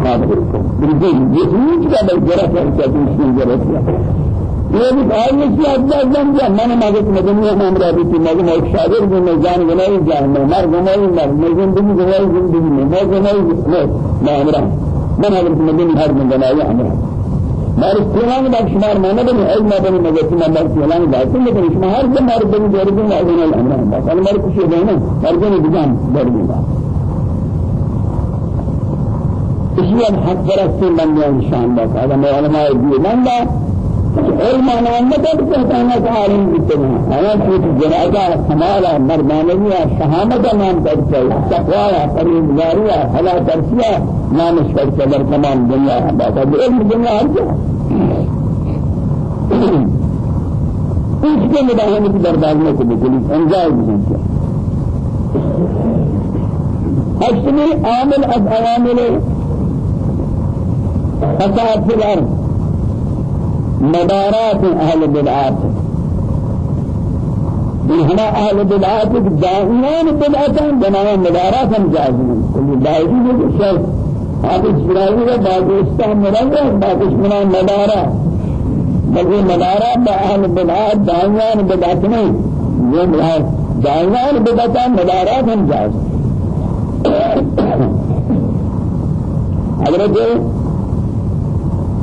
مقابل بالدين جسمي كذا بالجرس كذا جسمي جرس یہ بھی آج میں سے افضل بن گیا میں نے کہ مدنی امام رابی کی مگر میں ایک شاگرد بھی میں جان گنائی جان میں مر گنائی مر میں زندگی گنائی زندگی میں میں گنائی میں میں امرہ من حضرت مدنی ہر من گنائی امرہ مار استعمال میں شمار میں نے بنی علم بنی مگر کہ میں مر اعلان ذات لیکن شمار جب مر بنی جرد میں اذن الامر بس أنا مر کچھ ہے نا مر بنی بجان درد میں اسی حق پرستی بندے ان شاء اللہ تعالی علماء دیوان علم نعمت پہچانا کا عالم اتنا ہے کہ جنازہ کمالا مردانیہ شہامت نام کرتا ہے تقوی پرہیزگاری حلا ترسیہ نام اس پر صدر تمام دنیا بات ہے علم دنیا ہر جگہ اس کے مداحمت برداشت کو بکلی إنجاز نہیں کیا حسنی عامل از عوامل فساد في الأرض. مدارات أهل بدعات. هنا أهل بدعات داعيان بدعات بناء مدارات هم جازمين كل داعي شيء هذا إسرائيل باكستان مرجع باكستان مدارات. بلکہ مدارات بأهل بدعات داعيان بدعات نہیں یہ بدعات مدارات هم جاز. حضرت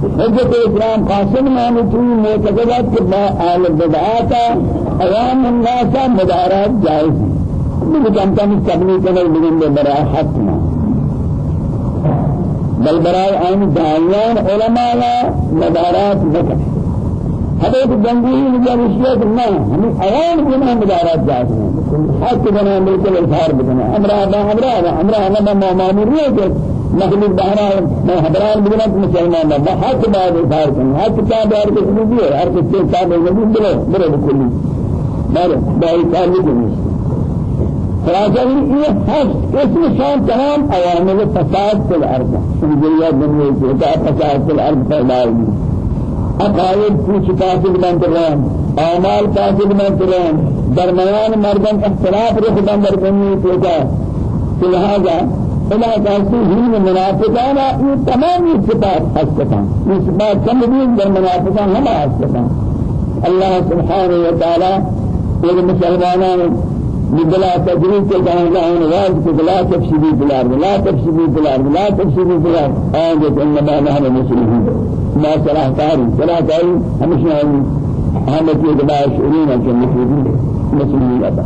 حجت اسلام قاسم نامی توی معتقدات کہ با آل بدعات عوام الناس مدارات جائز لیکن جانتا نہیں تبلیغ کرنے لیکن بے برای حق نہ بل برای آن دائیان علماء مدارات نکر حضرت جنگی جب اشیاء نہ ہمیں عوام بنا مدارات جائز ہیں حق بنا بالکل اظہار بنا امرہ امرہ امرہ امرہ ماموری ہے کہ مخلوق بہرا میں حضرات بنت مسلمان. ہے حق بعد اظہار کرنا حق کیا دار کے سبب ہے ہر کس کے ساتھ نبی بلو بلو بکلی بار خلاصہ یہ حق اسم شان تمام. عوامل فساد في الأرض. دنیا دنیا کے کا فساد في الأرض پیدا ہوئی عقائد کچھ کافر بن رہے اعمال کافر بن رہے درمیان مردم اختلاف رخ بن رہے ہیں لہذا بلا کسی ہی منافقان یہ تمام صفات حسکتان یہ صفات کم بھی در منافقان ہم حسکتان اللہ سبحانہ وتعالی یہ مسلمانان بلا تجريد کے جہاں جہاں نواز کے بلا تفسیری بلار لا تفسیری بلار لا تفسیری بلار آج إنما نحن مسلمون. ما صلاح تاری صلاح تاری ہمیشہ ہم کے دبا شعورین کے مسلمین مسلمین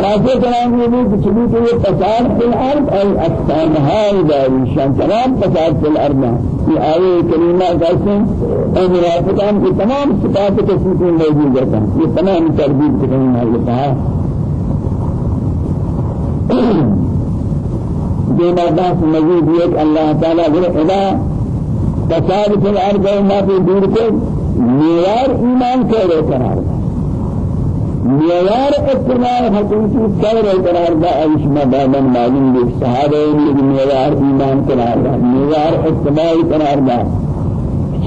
خلاصه كلام يقول كتبت فساد في الأرض أي أقسام هاي داري شان كلام فساد في الأرض في آية كلمة قاسم أي مرافقان في تمام صفات تسمية موجودة في تمام تربيب كلمة هاي بما بحث مزيد يك الله تعالى إذا فساد في الأرض ما في دوركم معيار إيمان كيف قرار معیار اتباع حقیقی قدر قرار دا ایش مدامن معلوم بھی صحابہ نے معیار ایمان قرار دا معیار اتباع قرار دا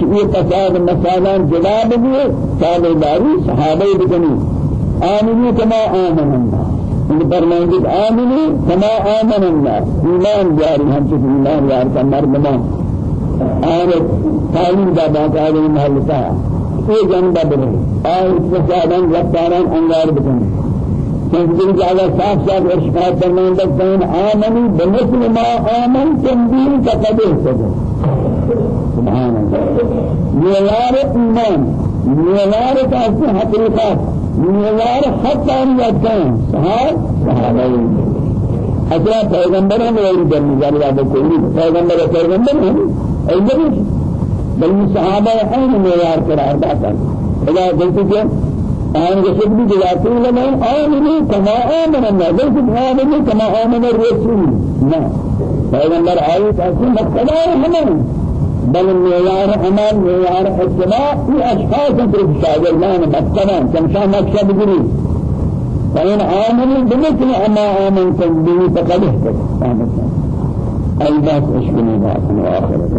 یہ فساد مسالان جواب بھی تابع داری صحابہ بکنی. آمنی کما آمن الناس ان فرمائیں آمنی کما آمن الناس ایمان جاری ہم سے ایمان یار کا مردمان. اور تعلیم دا باقاعدہ محل تا یہ جنبہ بنے اور فسادان رفتاران انگار بکنے تنزل جاگا صاف صاف ارشاد فرمان لگتا ہے آمنی بمثل ما آمن تنبیل کا قدر سکے سبحان اللہ میوار ایمان میوار کاسی حقیقات میوار حقانیت ہیں صحاب صحابہ أصلا پیغمبروں نے اور جنبی جاگا بکلی پیغمبر پیغمبر ہیں ایسا بل صحابہ ہیں میوار قرار داتا إذا قلت كم آن رسول بھی جلاتے لما آمنوا كما آمن الناس. قلت آمنوا كما آمن الرسول. لا پیغمبر آئی تاکہ مقتدى ہمیں بل معيار عمل معيار اتباع في أشخاص في الشاغلان مقتدى كمشان نقشة بجري فإن آمنوا بمثل أما آمنتم به فقد اهتدوا. أي باس اشكني باس وآخرة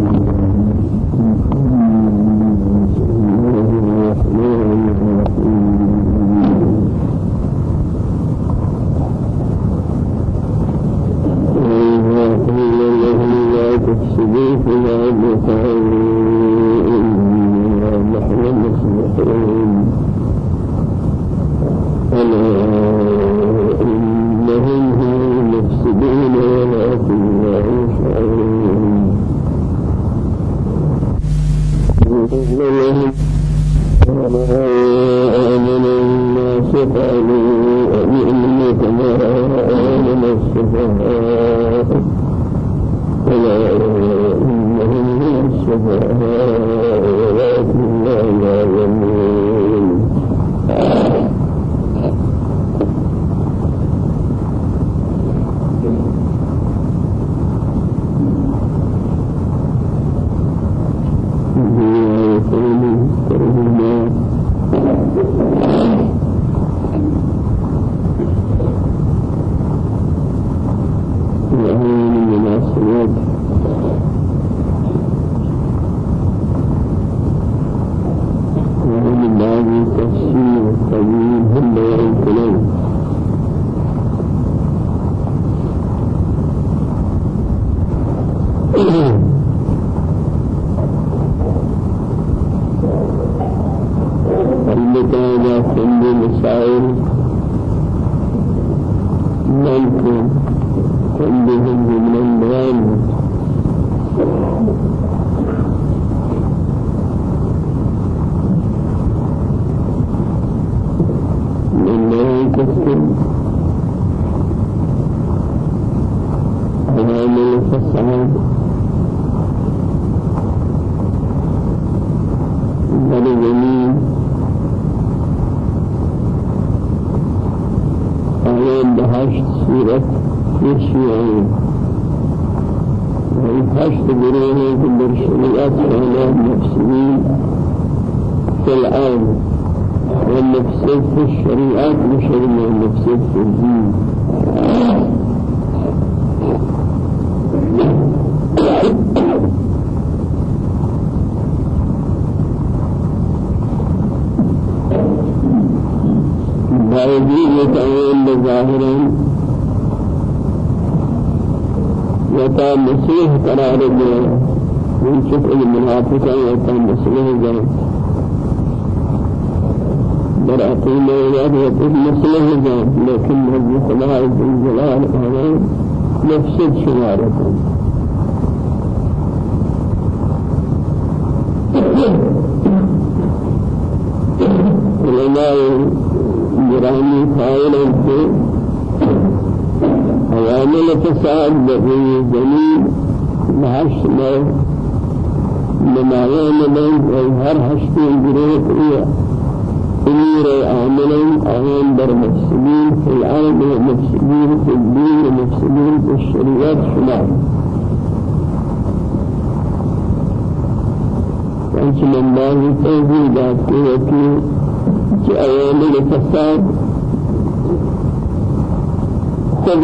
یتا مسیح قرار دے۔ ان شکل منافقہ یتا مسیح دے در عقیل أولاد یتا مسیح دے لیکن حضرت اللہ عز و جلال عملك سعد بقي دليل معاش لما نمايان بين هر حشتي الجروح هي أمير عاملين أعين بر مفسدين في العالم ومفسدين في الدين ومفسدين في الشريات شمال. أنت من بعض التوبة ذاتك كأيام الفساد قد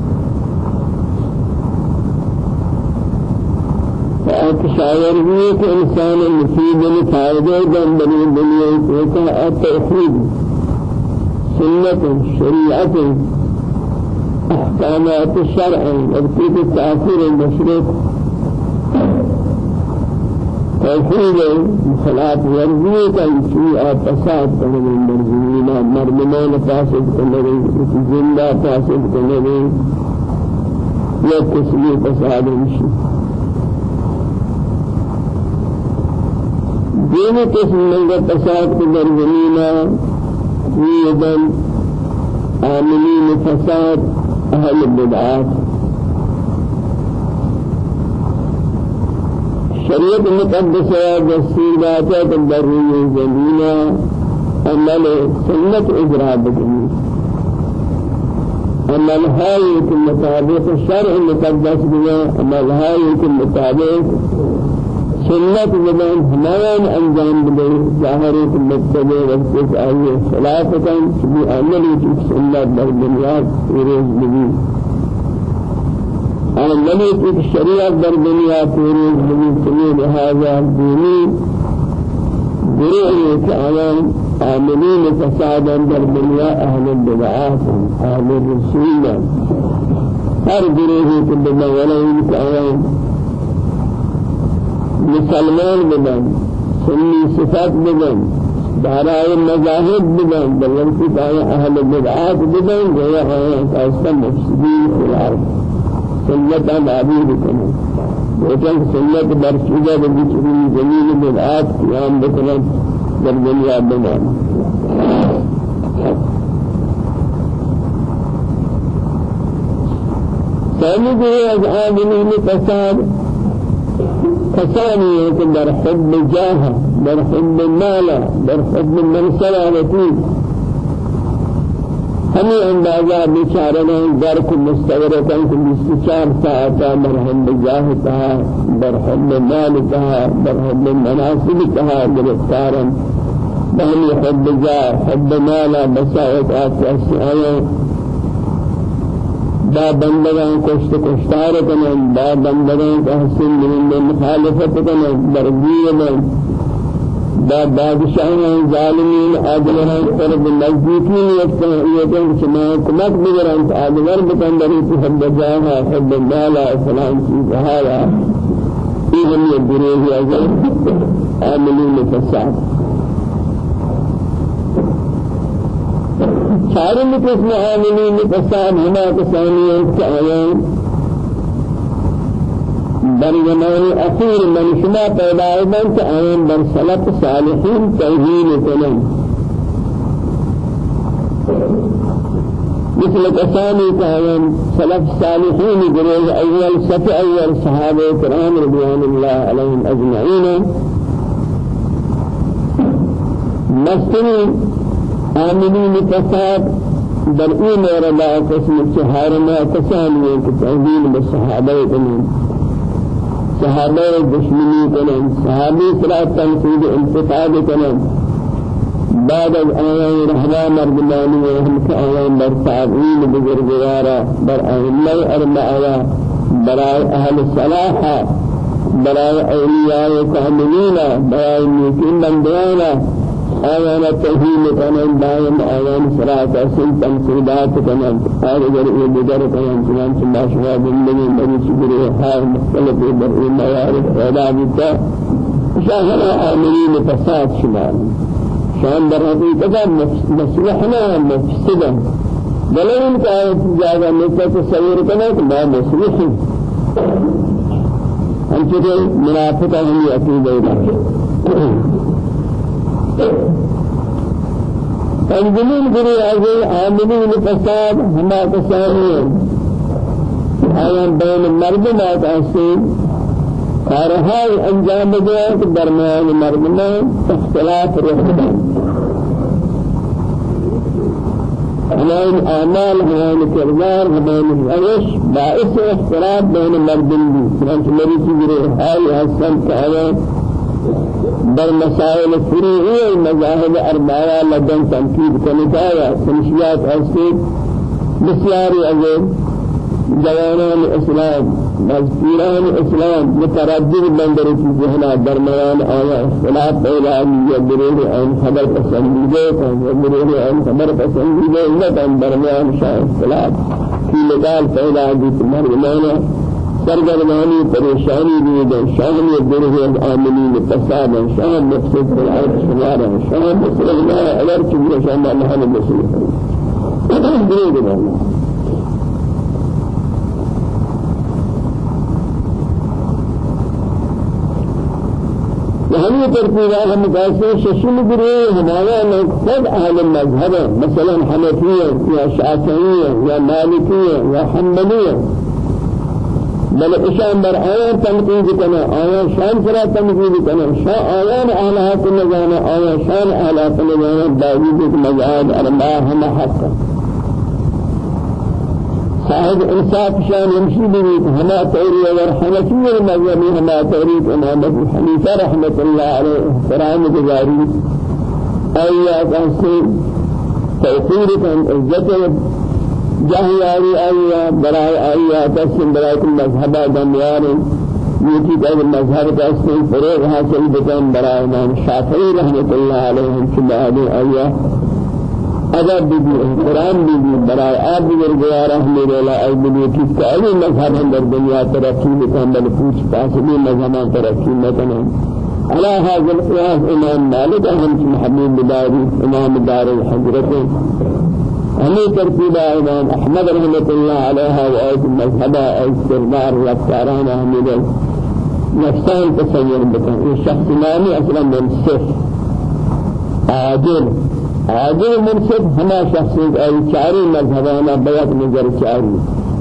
بھی کہ انسان مفید میں فائدے دن این دنیا کو التوحید سنت شریعت الشرع وبكيف التأثير المشرك توحید خلاف ورزی کا شیعہ فساد کرنے مرزینا مردمان فاسد کرنے زندہ فاسد کرنے یا تسلی فساد مشی دین قسم من فساد کے در زمینہ ویدن عاملین فساد اہل بدعات شریعت مقدسة دستورات تدري زمينا عمل سنة إجراء بكني عمل هاي المطابق الشرع المقدس بنا عمل هاي المطابق سنت زمان ہمایان انجام دے ظاہر ایک مقصد وقت آئیے خلافتا بھی عملی کی سنت در دنیا پیروز بھی عملی کی شریعت در دنیا پیروز بھی سنی لہذا دینی ایک عوام عاملین فسادا در دنیا اہل البدعات اہل الرسول ہر گروہ ایک دنیا ولو عوام مسلمان بدن سنی صفات بدن دارای مذاهب بدن بلکہ دارای اہل بدعات بدن گویا ہے کہ مفسدین خلاف سنت عبید کنه لیکن سنت برچوده بچری زمین بدعات قیام بکنن در دنیا بمان ثاني جو از آدمی فساد ہیں کہ در حب جاہ در حب مالا در حب منصبہ وطی ہمیں اندازہ بیچارے در کو چار ساعتا در حب جاہ کہا در حب مال کہا در حب مناسب کہا گرفتارا بہنی حب جاہ حب مالا مسائط آتی آئے با بندگان کشت کشتار کنن با بندگان تحسین من مخالفت کنن برگی من با بادشاہان ظالمین عادلان قرب نزدیکی یکن شما کمک بگرن عادلان بکن دری تو حب جاہا حب مالا فلان چیز هایا ایہم یہ گروہ اگر عاملین فساد چارم قسم عاملین فساد ہما کسانی کہ آیان در زمان اخیر من شما پیدا ایدن کہ آیان در سلف صالحین توہین کنن۔ مثل کسانی کہ آیان سلف صالحین گروہ اول صف اول صحابہ کرام رضوان اللہ علیہم اجمعین مستنی آمنين فساد در این مورد قسم چهار ما کسانی که تهدیل به صحابه کنند. صحابه دشمنی کنند. صحابی سرا تنفيذ انتقاد کنند. بعد از آیان رحمه مردمانی و که آیان بر تعظیم بزرگوارا بر ائمه اربعه برای أهل صلاح برای اولیاء کاملین برای نیکین بندیانا آیان توحید کنن دائم آیان صراط اصل تنصیبات کنن اور اگر یہ بدر کنن چنان چلا شوا زندگی بری شکر حال مختلف در این موارد پیدا بیتا شاہر عاملین فساد شمال شان در حقیقت مصلحنا مفسدا بلے ان کا زیادہ مثل تصور کرنا کہ میں مصلح. ہم چکے منافقہ ہم یہ عقیدہ تنظیمین گروه از عاملین فساد ہما کسانی آیان بین مردمات آسین کارهای أنجام کہ درمیان مردمان اختلاف رخدان ہمان اعمال ہمان کردار ہمان روش باعث اختلاف بین مردم بھی چنانچہ میری چیز رہائی حسن کہ در مسائل فروعی مذاهب اربعه لدن تنقید کنکایا سنشیات هستی بسیاری از جوانان اسلام مذکوران اسلام متردد بندر کی ذہنہ درمیان آیا اختلاف پیدا ہے برور آن خبر پسندیدے ہیں برور آن خبر پسندیدے نہیں درمیان شاہ اختلاف. کی لگال پیدا ہے مرمانا سرگردانی پریشانی دیده شان گروه عاملین فساد شان مفسد في الأرض شمار شان مسلم اگر چیز شان الله مسلم دیده الله وهمي ترتيبا هم قاسم ششم گروه ہمارا خود أهل المذهب مثلا حنفية يا شافعية يا مالكية يا حنبلية بل اشان بر آیا تنقید کنه آیا شان سرا تنقید کنه شا آیا اعلی کن جانا آیا شان اعلی کن جانا باوجود ایک مزاد ارباح ہم حق. صاحب انصاف شان يمشي به هما توري ورحمتي المذهبي هما توري امام ابو رحمه الله عليه احترام جزاري ايات انسي توفير كان عزت جاهياري ايات براي ايات اسم براي المذهب دميار يجي قبل المذهب اسم فروغ حاصل بكم براي امام الشافعي رحمه الله في هذه ايات ادب بھی احترام بھی برائے آپ بزرگوار احمد اللہ ایبنی کس کا علی مذہب اندر دنیا ترقی بکن بل پوچھ پاس بھی مذہبان ترقی على هذا القياس امام مالك اهم محمد بداري امام دار الحجرة همي ترتيب إمام أحمد رحمة الله عليها وآية المذهب اي سردار رفتاران احمد نفسان تصور بكن الشخص ماني أصلا من صف عاجل عادل منصف. ہما شخص ای چاری مذہبانا بیعت نظر چاری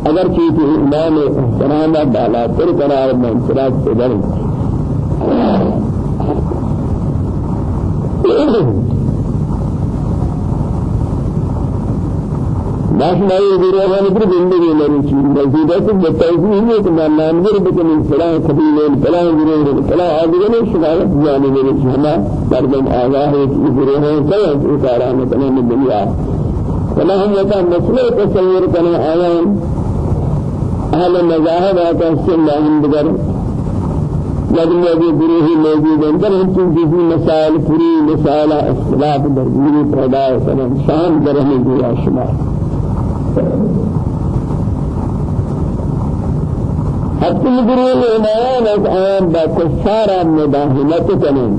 أگر چیتی امام احترام بالا تر قرار منصرات سے در باش مائی گروہان پر زندگی میری چیز مزید ہے کہ بتوضیح ہے کہ میں نامگر بکنی فلاں قبیلے فلاں گروہ فلاں آدھگنے شکایت جانے میرے ہما مردم کہ گروہان کیا اتارا مثلا دنیا. فلا ہم یتا مسئلہ تصور کرنے آیان اہل مذاہب آتا سن لاہم بگر. لكن هذه گروہ موجود ہیں در ہم چیزی مسائل پوری مسائل اختلاف در گروہ پیدا شام در ہمیں شمار حتى الجريل الإيمان أن بكفار مداهنة كنين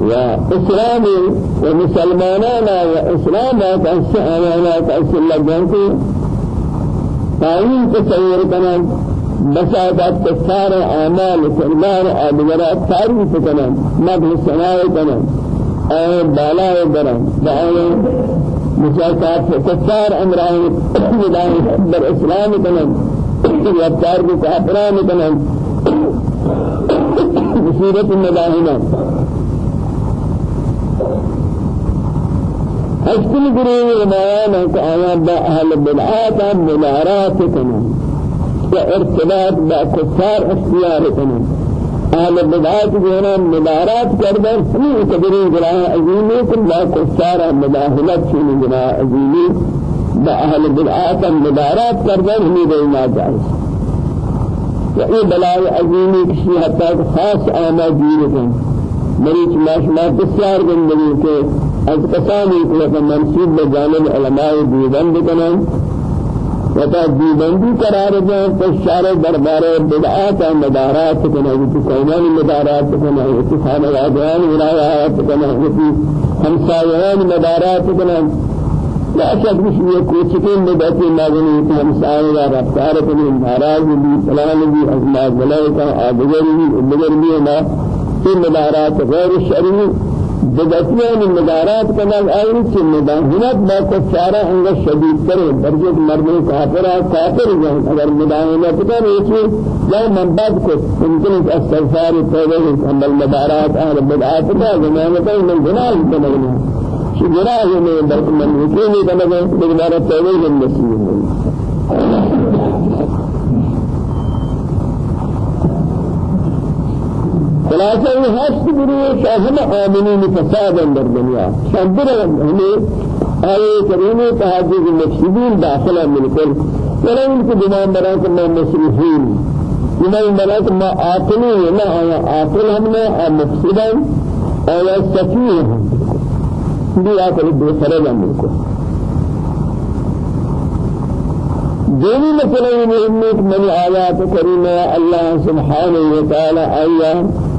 وإسلام ومسلمانانا وإسلامات أسعانات أسل لجنك تعيين تصور كنين بساطات كفار أعمال كرمان أدوارات تعريف كنين مدل السماء كنين آه بالا درن دعوة مساكات كفار أمران مدان بر إسلام كنن يبتار بكافران كنن مصيبة المداهنة أشكل قريب ما كأيام بأهل البدعات منارات كنن وارتباط بكفار اختيار كنن أهل بدعات جنا مدارات کردن ہمیں قدری گناہ عظیم ہے کہ لا کفار مداخلت في گناہ عظیم با أهل بدعات مدارات کردن ہمیں بے ناجائز۔ یہ بلاء عظیم کسی حتی خاص آمد دیرکن مریچ ماشما بسیار زندگی کے از کسانی کہ منصوب بجانب علماء دیوان بکنن وتا دیوبندی قرار دیں تو شار دربار بدعات مدارات کنا یہ قومان مدارات کنا یہ خانوادیان ولایات کنا یہ ہمسایان مدارات کنا لا شک مش یہ کوچکین مدتی نازنی ہمسایہ یا رفتار کنی ناراض بھی فلان بھی ازمات ملائکہ آدگر بھی ادگر بھی یہ مدارات غیر شرعی بدتیان مدارات کنال آئی چی مداهنت با کفارہ انگا شدید کرے درجت مردم کافرہ کافر جائیں اگر مداهنت کرے چی لا من بعد کو ممکن استغفار توبہ عمل مدارات اہل بدعات کا زمانہ من گناہ بنگنا شی گناہ میں بلکہ من یقینی بنگنا بدارات توبہ نصیب خلاصہ یہ ہست گروہ شاہم آمنین فساد اندر دنیا. شبر ہمیں آئے کریمی تحاجز مفسدین داخلہ ملکل ولو ان کو دمان برا کہ میں مصرفین دمان برا کہ میں آقلی نہ آیا آقل ہم نے مفسدن آیا سفیہ ہم بھی آقل بے خرج ملکل دینی مسئلہ یہ ہے کہ من آیات کریمہ اللہ سبحانہ وتعالی آیات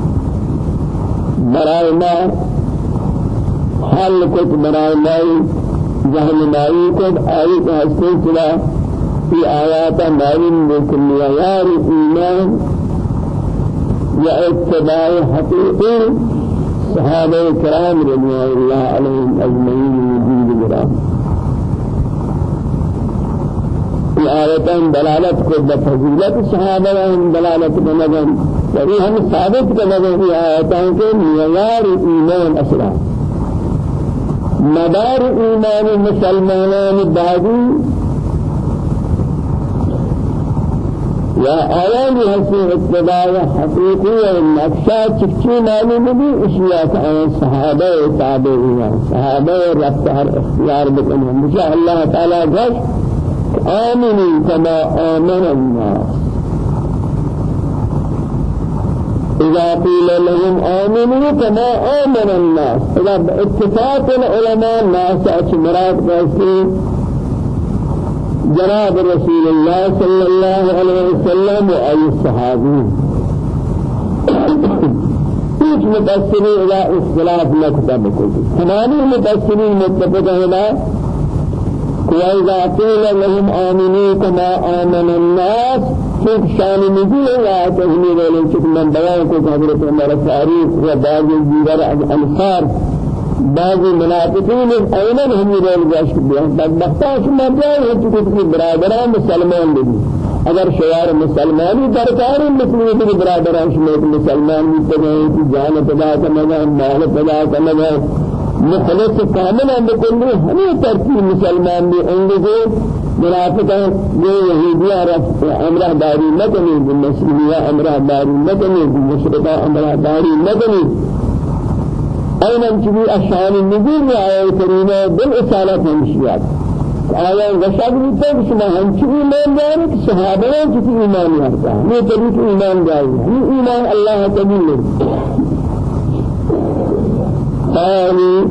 برای ما حل کت برای ما جهل مائی کت آئی کا سلسلہ في آيات معلوم بكل يار إيمان واتباع حقيقي صحابة الكرام رضي الله عليهم أجمعين وجود الكرام في آياتان دلالت کو بفضیلت صحابہ دلالت بنظر وہی ہم ثابت کرنے کی آیاتوں کے معیار ایمان أصلا مدار ایمان مسلمانان بعدی یا آیان ہسی اتباع حقیقی و نقشہ چکچی معلوم بھی اشیاء کا صحابہ تابعین صحابہ رفتار اختیار بکنه. مجھے اللہ تعالی گوش آمنی کما آمن الناس إذا قيل لهم آمنوا كما آمن الناس. إذا اتفاق العلماء الناس أشمرات قاسين جناب رسول الله صلى الله عليه وسلم وأي الصحابين كيف متأثرين إلى اختلاف ما كتب تمام المتأثرين متفقين إلى وإذا قيل لهم آمنوا كما آمن الناس في شان نزول لا تهمي ولن من بيان کو حضرت عمر فاروق وبعض الجيران الأنصار. بعض منافقین ایمن ہمی رول گشت بیا بدبختان شما جائے ہیں تو کسی برادران مسلمان بھی اگر شوار مسلمانی درکاری مثل یہ برادران شما ایک مسلمان بھی کہ جان پدا کرنا مال پدا کرنا مخلص کامل ہیں بکلی ہمیں ترتیب مسلمان بھی انگزے منافقان یہ یہودیاں رفت امرہ داری نکنی بالنسلیہ امرہ داری نکنی بالمشرقہ امرہ داری نکنی أين أنتبه أشعار النبي آية كريمة بالإصالة همشيات آية غشاق بيتك شما همشي إيمان دارك صحابة جت إيمان يارتا مي طريق إيمان داري مي إيمان الله تبيل قالوا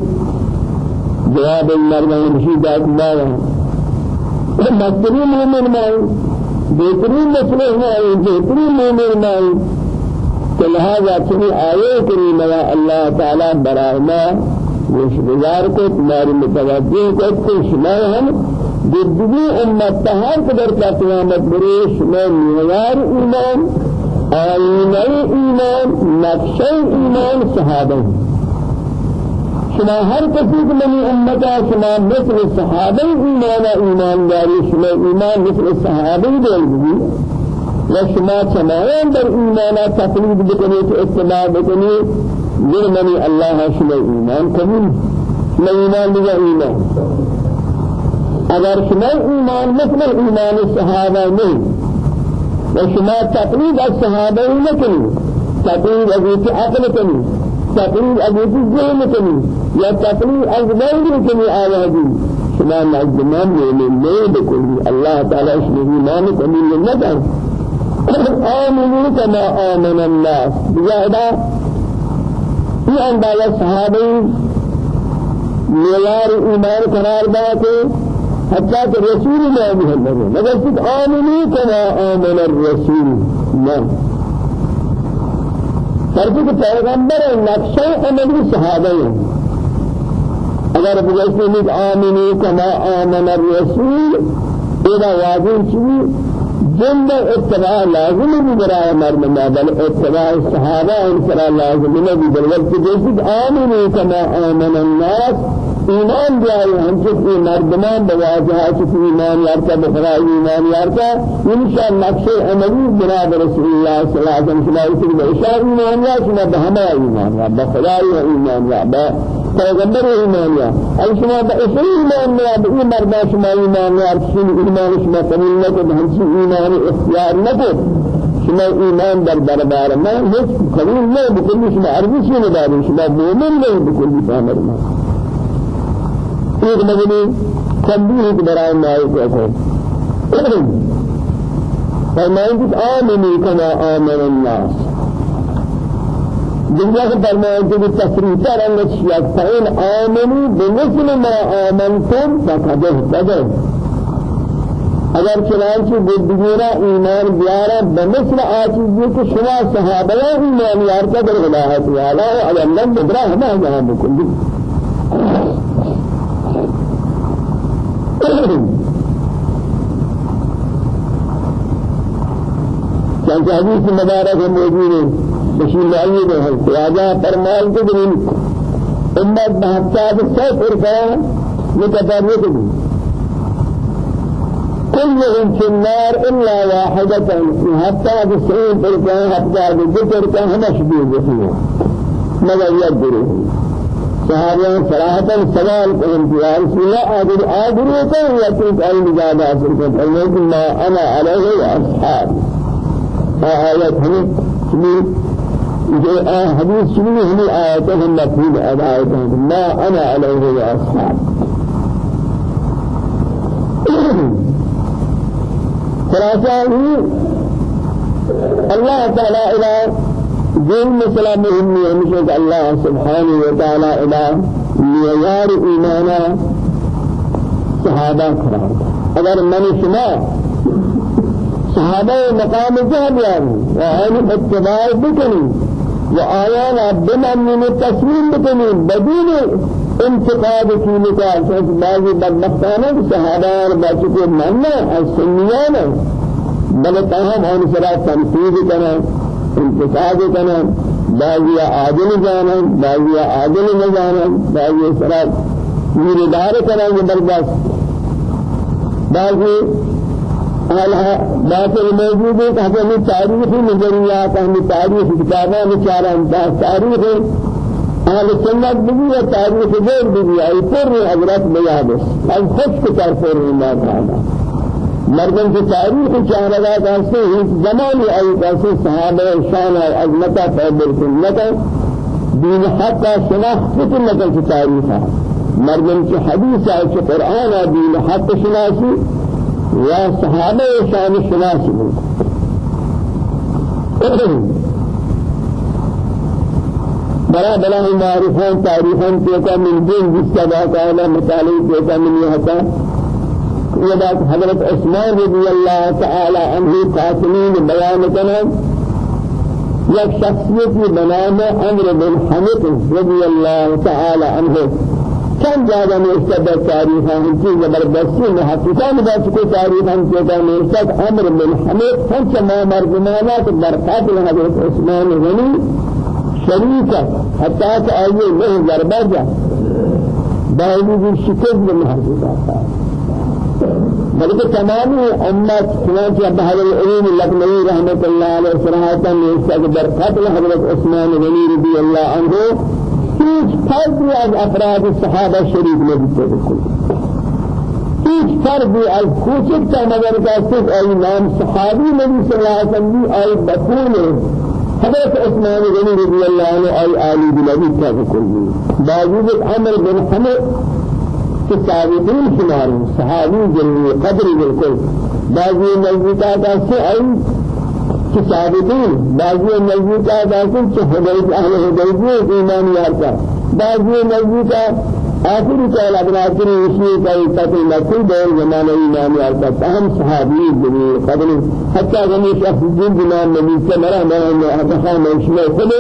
جواب المرمى مشيدات الله مسترين مؤمن معي بهترين مسلم معي بهترين مؤمن معي لہذا چنی آیے کریمہ اللہ تعالی برائنا وشگزار کو تمہاری متوجہ کو شما ہم جدی امت تہار قدر کا قیامت بریش میں معیار ایمان آئینہ ایمان نقشہ ایمان صحابہ شما ہر کسی کو منی امتا شما مثل صحابہ ایمان ایمان داری شما ایمان مثل صحابہ دل بھی وشما تمام در ایمان تقلید بکنی تو اتباع بکنی من الله شما ایمان کنی شما ایمان دیگه ایمان. اگر شما ایمان مثل ایمان الصحابه نہیں وشما تقلید الصحابه نکنی تقلید ازیت عقل کنی تقلید ازیت ذهن کنی یا تقلید از غیر کنی آوازی شما نجمان مومن نہیں بکنی اللہ تعالی شما ایمان کنی نہ آمنوا كما آمن بجاهدا في أندازة صحابي. ميار إيمان قرار باته حتى الرسول الله مگر صد آمنوا كما آمن الرسول. نعم. فرق پیغمبر نقشہ عملی صحابہ اگر بجائے میں آمنوا كما آمن الرسول إذا واجب چیز جند اتباع لازم بھی برائے مرد ما بل اتباع الصحابہ انسرا لازم نہیں بل وقت جیسے آمنوا كما آمن الناس ایمان بیاری ہم چکی مردمان بواجہا چکی ایمان یارتا بخرا ایمان یارتا انشاء نقش عملی جناب رسول اللہ صلی اللہ علیہ وسلم شما اسی بشار ایمان یا شما بہما ایمان یا بخرا ایمان یا پیغمبر ایمان یا. ای شما اسی ایمان یا با این مرد شما ایمان یا ارسل ایمان شما قبول نکد همچی ایمان اختیار نکد شما ایمان در دربار ما هیچ قبول نه بکلی شما عرضی چی نداری شما مومن نه بکلی فامر ما ایک مجلی تنبیه برای ما ایک فرمائیں کہ آمنی کما آمن الناس. دنیا کے فرمائیں کہ تصریح رنگ شیعت فإن آمنوا بمثل ما آمنتم فقد اهتدوا اگر چنانچہ بدگیرا ایمان بیارا بمثل آچیزی کہ شما صحابہ ایمان یارتا در غلاحت والا علم بدرا ہما جہاں بکل چنانچہ حدیث مبارک موجود ہے بشیر لعلی ده راجا فرمال کے دین امت بہتاد سو فرقہ متفرق بھی كلهم في النار إلا واحدة. حتى تسعين فرقة حتى ذكر كان هم شبيه فيها. ماذا يدري صحابہ صراحتا سوال ہوتا ہے یا تیس علم زیادہ حاصل کرتا ہے لیکن ما أنا علیہ و اصحاب. آیت ہمیں چلی یہ حدیث چلی ہمیں آیت ہم مفہوم آیت ہیں ما أنا علیہ و اصحاب. خلاصہ اللہ تعالی دین مثلا مهمی ہمیشہ کہ اللہ سبحانہ وتعالی الہ معیار ایمانا صحابہ قرار اگر من شما؟ صحابہ مقام جہل یاری و آن اتباع بکنی و آیان بمن تسلیم بکنی بدون انتقاد کی نکاح شاید بعضی بدبختانه صحابہ بچے کو مننا از سنیان بل تاہم ان سرا تنفیذ کرنا انتقاد کنن بعضی عادل جانن بعضی عادل نجانن بعضی سرات میردار کنن زبردست بعضی باطل موجود ہے کہ ہمیں تاریخی نظریات ہمیں تاریخ کتابوں میں چار انداز تاریخ اہل سنت بھی تاریخ غیر بھی ہے پر حضرت بیاد ہے از خود کو طرف اللہ تعالی مردم کی تاریخ چاہ رہا کیسے اس زمان آئی کیسے صحابہ شان اور عظمت پیدل سنت دین حق کا شناخت سنت کی تاریخ ہے مردم کی حدیث ہے کہ قرآن دین حق شناسی یا صحابہ شان شناسی بڑا بڑا معرفان تاریخان کے من دین جس کا باقاعدہ مطالعہ کے من یہ ہوتا وذات حضرت عثمان رضي الله تعالى عنه قاسمين بيان كنا یک شخصیت بنام عمر بن حمد رضي الله تعالى عنه. اس کا تاریخ ہے آن کی زبردستی میں حقیقت میں بات کو تاریخ ہم استاد عمر بن حمد ہم سما مرجمانات برکات حضرت عثمان غنی شریک حتی کہ آئیے نہیں ضربہ جا باوجود شکست میں ہے بلکہ تمام امت چنانچہ بحر العلم لکھنوی رحمت اللہ علیہ صراحتا میں اس کا در قتل حضرت عثمان غنی رضی اللہ عنہ هیچ فردی از افراد صحابہ شریف نبیتے بکل هیچ فردی از کوچک تا مگر صرف ای نام صحابی نبی صلی اللہ علیہ وسلم ای بکول حضرت عثمان غنی رضی اللہ عنہ ای آلی بنبی تا بکل باوجود عمر بن حمد کہ ثابتین شمار صحابی جلوی قدر بالکل بعضی نزدیکات سے آئی کہ ثابتین؟ بعضی نزدیکات سے حدیث اہل حدیث ایمان یارتا. بعضی آخری قول ابن آخری اسی کا قتل مکل دور زمانہ ایمان یارتا تاہم صحابی جلوی قدر حتی کہ شخص جن زمان نبی سے مرا مرا حدخان میں خود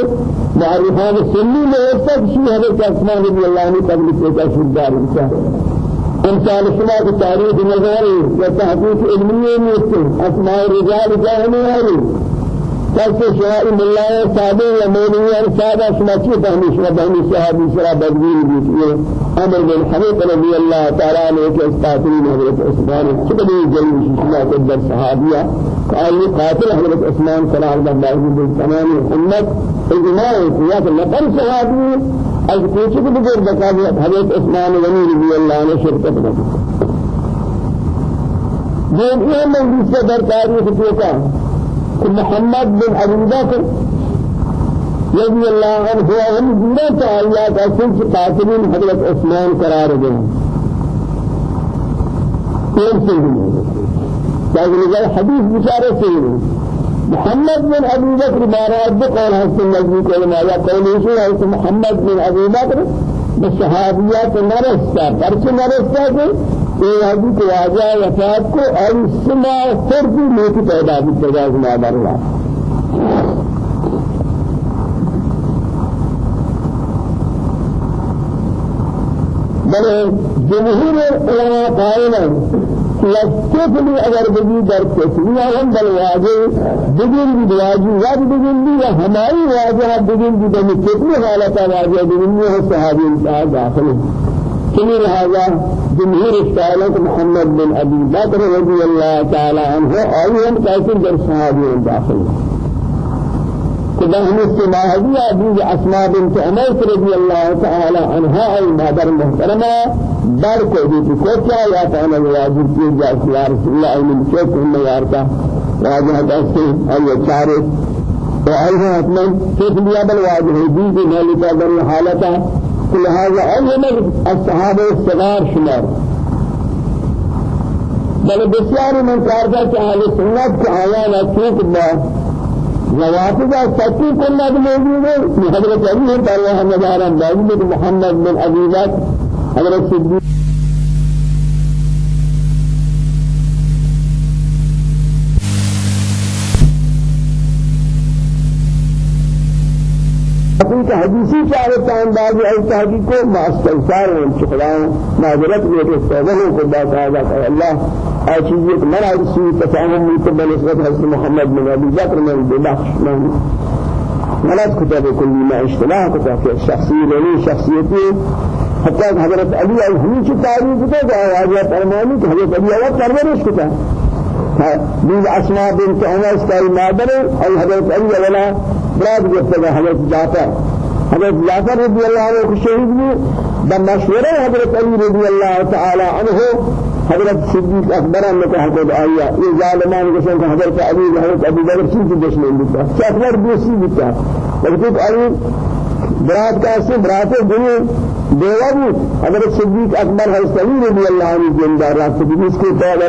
معرفان سنی میں ایک تک شیء حضرت عثمان رضی اللہ عنہ قبل سے کا شدار انسان انسان شما کی تاریخ نظاری یا تحقیق علمی میں اسماء رجال جاہنے ہیں کیسے شعائر ملائے صحابی یا مولوی صحابہ شما چی فهمی شما فهمی صحابی شرا بدوین بیتی عمر بن حنیف رضی اللہ تعالیٰ عنہ کے استاذین حضرت عثمان چکلی جلیل شما کے در صحابیہ آئی قاتل حضرت عثمان صلی اللہ علیہ وسلم تمام امت اجماع یا کہ نفر صحابی از کوچک بگر بقابل حضرت عثمان غنی رضی اللہ عنہ شرکت کرتے جو یہ مجلس سے در تاریخ محمد بن أبي بكر رضي الله عنه هو هم جنة آيات أسل قاتلين حضرت عثمان قرار دیں تین سے لكن إذا حديث بشارة سيدنا. محمد بن أبي بكر ما رأى قول حسن نجمي كلمة يا قول يسوع محمد بن أبي بكر بشهاديات نرستا برچ نرستا یہ حدیث کو واجہ وفات کو اور سما فرد موت پیدا بھی پیدا ہوا مروا۔ بلے جمهور علماء قائل ہیں۔ لطفل اگر بگی در تسمیہ ہم بل واجہ بگن بھی واجہ واجہ بگن بھی یا ہماری واجہ بگن بھی بنی کتنی حالتا واجہ بگن ہے صحابی انتہا داخل كمي هذا جمهور الشعالة محمد بن أبي بكر رضي الله تعالى عنه أيهم كاسر در صحابي داخل كده هم استماهية أبي أسماء بنت أميس رضي الله تعالى عنها أي مادر محترمة بار کو بھی کو کیا یا پانا واجب کی جا یا رسول الله ان کے ہم یارتا واجب ہے أي چارے تو ايها اثنين كيف ليا بالواجب دي دي مالك هذه حالته كل هذا أي الصحابة الصغار شمار. بل بسیاری من کارتا کہ اہل سنت چوک با روافض سچی سنت موجود ہے حضرت علی تعالی ہم نظارہ محمد بن بکر حضرت صدیق حدیث حدیثی چاہے انداز ہے تحقیق کو ماستغفار و انشقلاء معذرت میں تو کو بات آ جاتا ہے اللہ اے چیزیں کہ میں رسول تفاهم من قبل نسبت حضرت محمد بن ابي بکر من ببخش من. ملت كتاب كل ما اشتباه كتاب شخصي لني شخصيتي حتى حضرت ای ہمیں کی تعریف کو کہ کہ حضرت علی اور پرورش کو تھا بیل اسماء بنت انس کا مادر اور حضرت علی ولا براد گفتگا حضرت جعفر حضرت جعفر رضی اللہ عنہ کو شہید بھی بمشورہ حضرت علی رضی اللہ تعالی عنہ حضرت صدیق اکبر نے کہا کہ آیا یہ ظالمان کو کہ حضرت علی حضرت ابو بکر چیز دشمن بتا چاکر دوسری بتا لیکن علی برات کا سے برات دنیا دیوا بھی حضرت صدیق اکبر حضرت علی رضی اللہ عنہ زندہ رات اس کے طور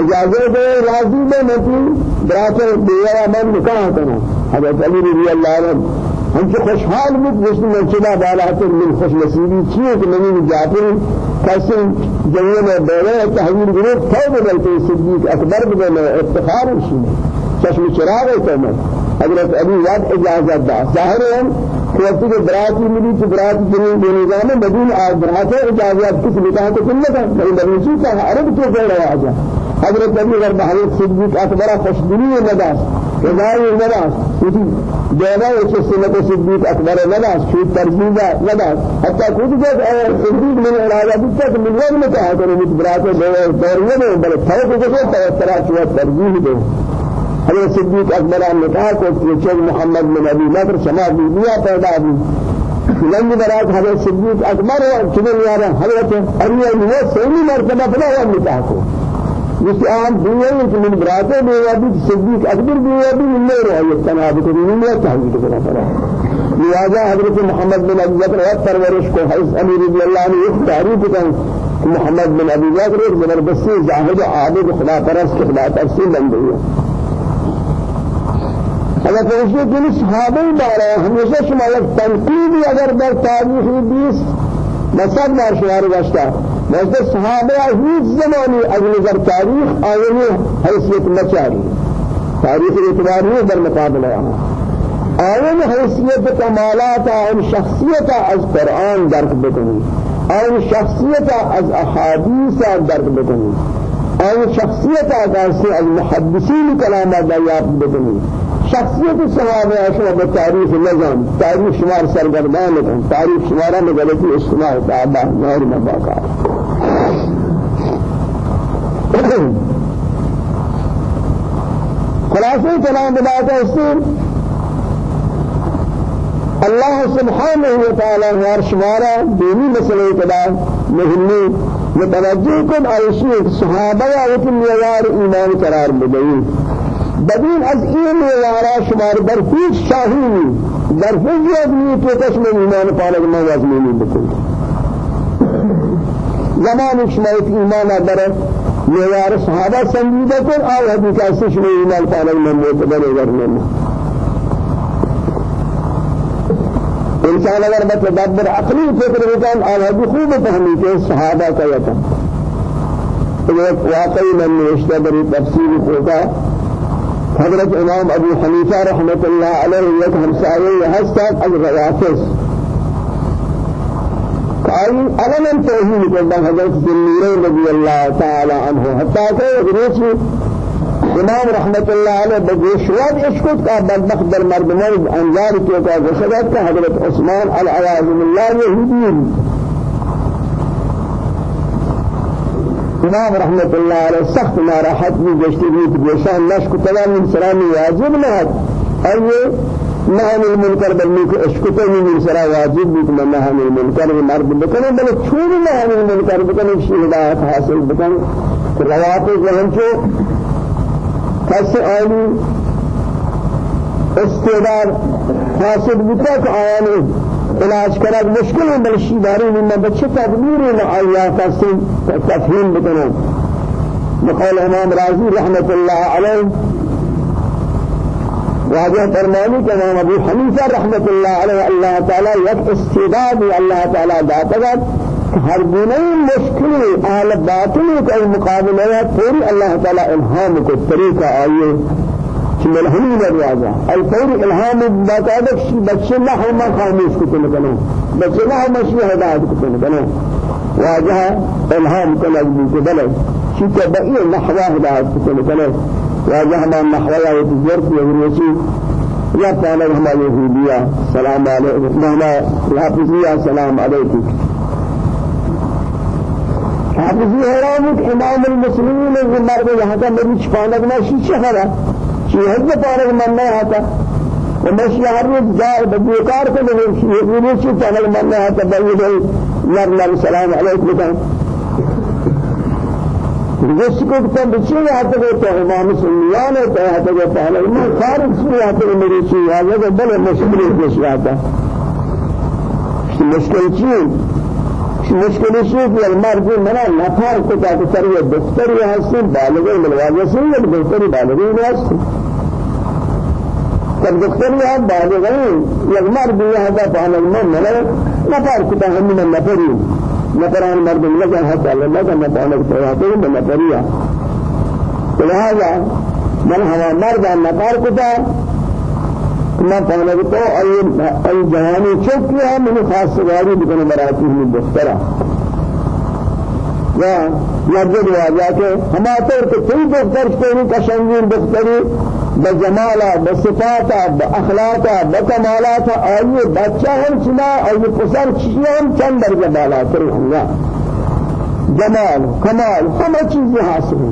اجازت دے راضی میں نہیں برات دیوا من نکاح کرنا حضرت علی رضی اللہ عنہ. ہم سے خوشحال مت جس میں چلا بالات من خوش نصیبی چیئے کہ میں جعفر کیسے جنگل میں بیرے تحویل گروہ تھے بدلتے صدیق اکبر بدل افتخار اسی میں چشم چراغ ہے میں حضرت ابی یاد اجازت دا ظاہر ہے کہ کے براتی ملی تو براتی جنین دینے جانے مدین آج برات اجازت کس کو کن لگا نہیں بنوسی کا عرب تو کہہ رہا آجا حضرت ابی اگر بحضرت صدیق اکبر خوشدلی نداس رضای نداس اسی دینا اچھے سنت صدیق اکبر نداس شو ترجیزہ نداس حتی کچھ جب صدیق من دیتا کہ من لوگ میں کہا کرنے مجھ براتے دوریے میں بلے تھوڑے کو کسے توترہ چوہ ترجیح دے حضرت صدیق اکبر نے کہا کہ چل محمد بن ابی بکر شما بیبیا پیدا بھی لنگ برات حضرت صدیق اکبر اور چنن یارا حضرت علی نے سیمی مرتبہ بنا ہوا نکاح کو جس عام دنیا میں من ابھی صدیق اکبر بھی ابھی من نہیں رہا یہ تناب کو نہیں ہے چاہیے کہ بنا پڑا لہذا حضرت محمد بن بکر اور پرورش کو حضرت علی رضی اللہ عنہ ایک تعریف کریں محمد بن ابی بکر ایک زبردستی زاہد عابد خدا پرست خدا پرستی بن ہے اگر پوچھے کہ صحابہ بارے ہمیشہ شما تنقید اگر در تاریخ 20 مسد بار شمار گشتہ نزد صحابه هیچ زمانی از نظر تاریخ آیه حیثیت نچاری تاریخ اعتباری در مقابله آن. آیه حیثیت کمالات آن شخصیت از قرآن درک بکنی آن شخصیت از احادیث درک بکنی آن شخصیت از محدثین کلامات دریافت بکنی شخصیت صحابه اشرا به تاریخ نظام تاریخ شمار سرگردان کن تاریخ شمارا میں غلطی استماع تعالی نور مباقا خلاصه کلام بات ہے اللہ سبحانہ و تعالی ہر شمارا دینی مسئلے کدا مهمی متوجہ کن عائشہ صحابہ یا ایمان قرار بدئی بدین از این میوارا شمار در هیچ شاهی در هیچ آدمی تو کس میں ایمان پالک میں وزنی بکن زمان شما ایمان در میوار صحابہ سنجیدہ کن آو حدی کسی شما ایمان پالک میں معتبر ورنہ انسان اگر بتدبر عقلی فکر بکن آو حدی خوب فهمی کہ صحابہ کا یتا واقعی من نوشتہ بری تفسیر کو حضرت امام ابو حنیفہ رحمت اللہ علیہ یک ہمسائے روافظ۔ قال أنا من توحید کرنا حضرت ذنورین رضی اللہ تعالی عنہ۔ حتی کہ روچی امام رحمت اللہ علیہ بگوشواد عشقت کا بدبخت در مردمان انجار کیا کا حضرت عثمان العیاذ باللہ یہودی امام رحمت الله علیہ سخت ناراحت بھی گشتی بھی گوشان نشک تمام سلامی واجب نہ ہے نهن المنکر بلنی کو اشکتے من سرا واجب بھی کہ نهن المنکر مرد بکنے بل چھوڑ نهن المنکر بکنے شی ہدایت حاصل بکنے روات ذہن چو کس آنی استعداد حاصل بتا کہ آیان علاج کرد مشکل بلشی داری من بچے تدبیر آیا کسی تفہیم بکنے بقول امام رازی رحمت اللہ علیہ واجہ فرمانی کہ امام ابو حنیفہ رحمت اللہ علیہ اللہ تعالی یک استعداد اللہ تعالی داتا ہر گنے مشکل اہل باطل کا مقابلہ ہے پوری اللہ تعالی الہام کو طریقہ آئیے شمال همين الرواجة الفور إلهام بقادك بچه الله ما خاموش كتن كنا بچه الله ما شيء هداية كتن كنا واجه إلهام كنا بيكبله شيء تبعي نحوه هداية كتن كنا واجه ما نحوه يتجرد يغريسي يا تعالى هما يهودية سلام عليكم هما الحافظية سلام عليكم حافظي هرامك إمام المسلمين المرد يهتا مريش فانك ما شيء شهرة. شيء هذا بارك من ما هذا ومشي هرب جاء بديكار كده شيء يقول شيء تعمل من ما هذا بيقول نر نر سلام عليكم كده جس کو تو بچے ہاتھ کو تو امام سنیان ہے ہاتھ کو پہلے میں خارج سے ہاتھ کو میری چیز ہے یہ بڑے مشکل پیش آتا۔ مشکل چیز مشکل شيء في المرض من نفر كترية دكتور يحسن بالغ الملواجه سيد دكتور بالغ جب دکتر یہ بالغ ہیں یک مرد یہ ہے فان المن نے نفر کتا ہم من نفری. نفران مرد لگا ہے اللہ کا نفران کو من نفریا لہذا من ہوا مرد نفر کتا ما تو اي اي جهاني ہے من خاص غاری بکنے مراتی من دکترا و یجد واجہ کہ ہما طور کہ کوئی دکتر کوئی کشنگیر دکتری بجمالا بصفاتا باخلاقا بکمالاتا آئیے بچہ ہم چنا آئیے پسر چیزیں ہم چند درجہ بالا جمال کمال ہمیں چیزیں حاصل.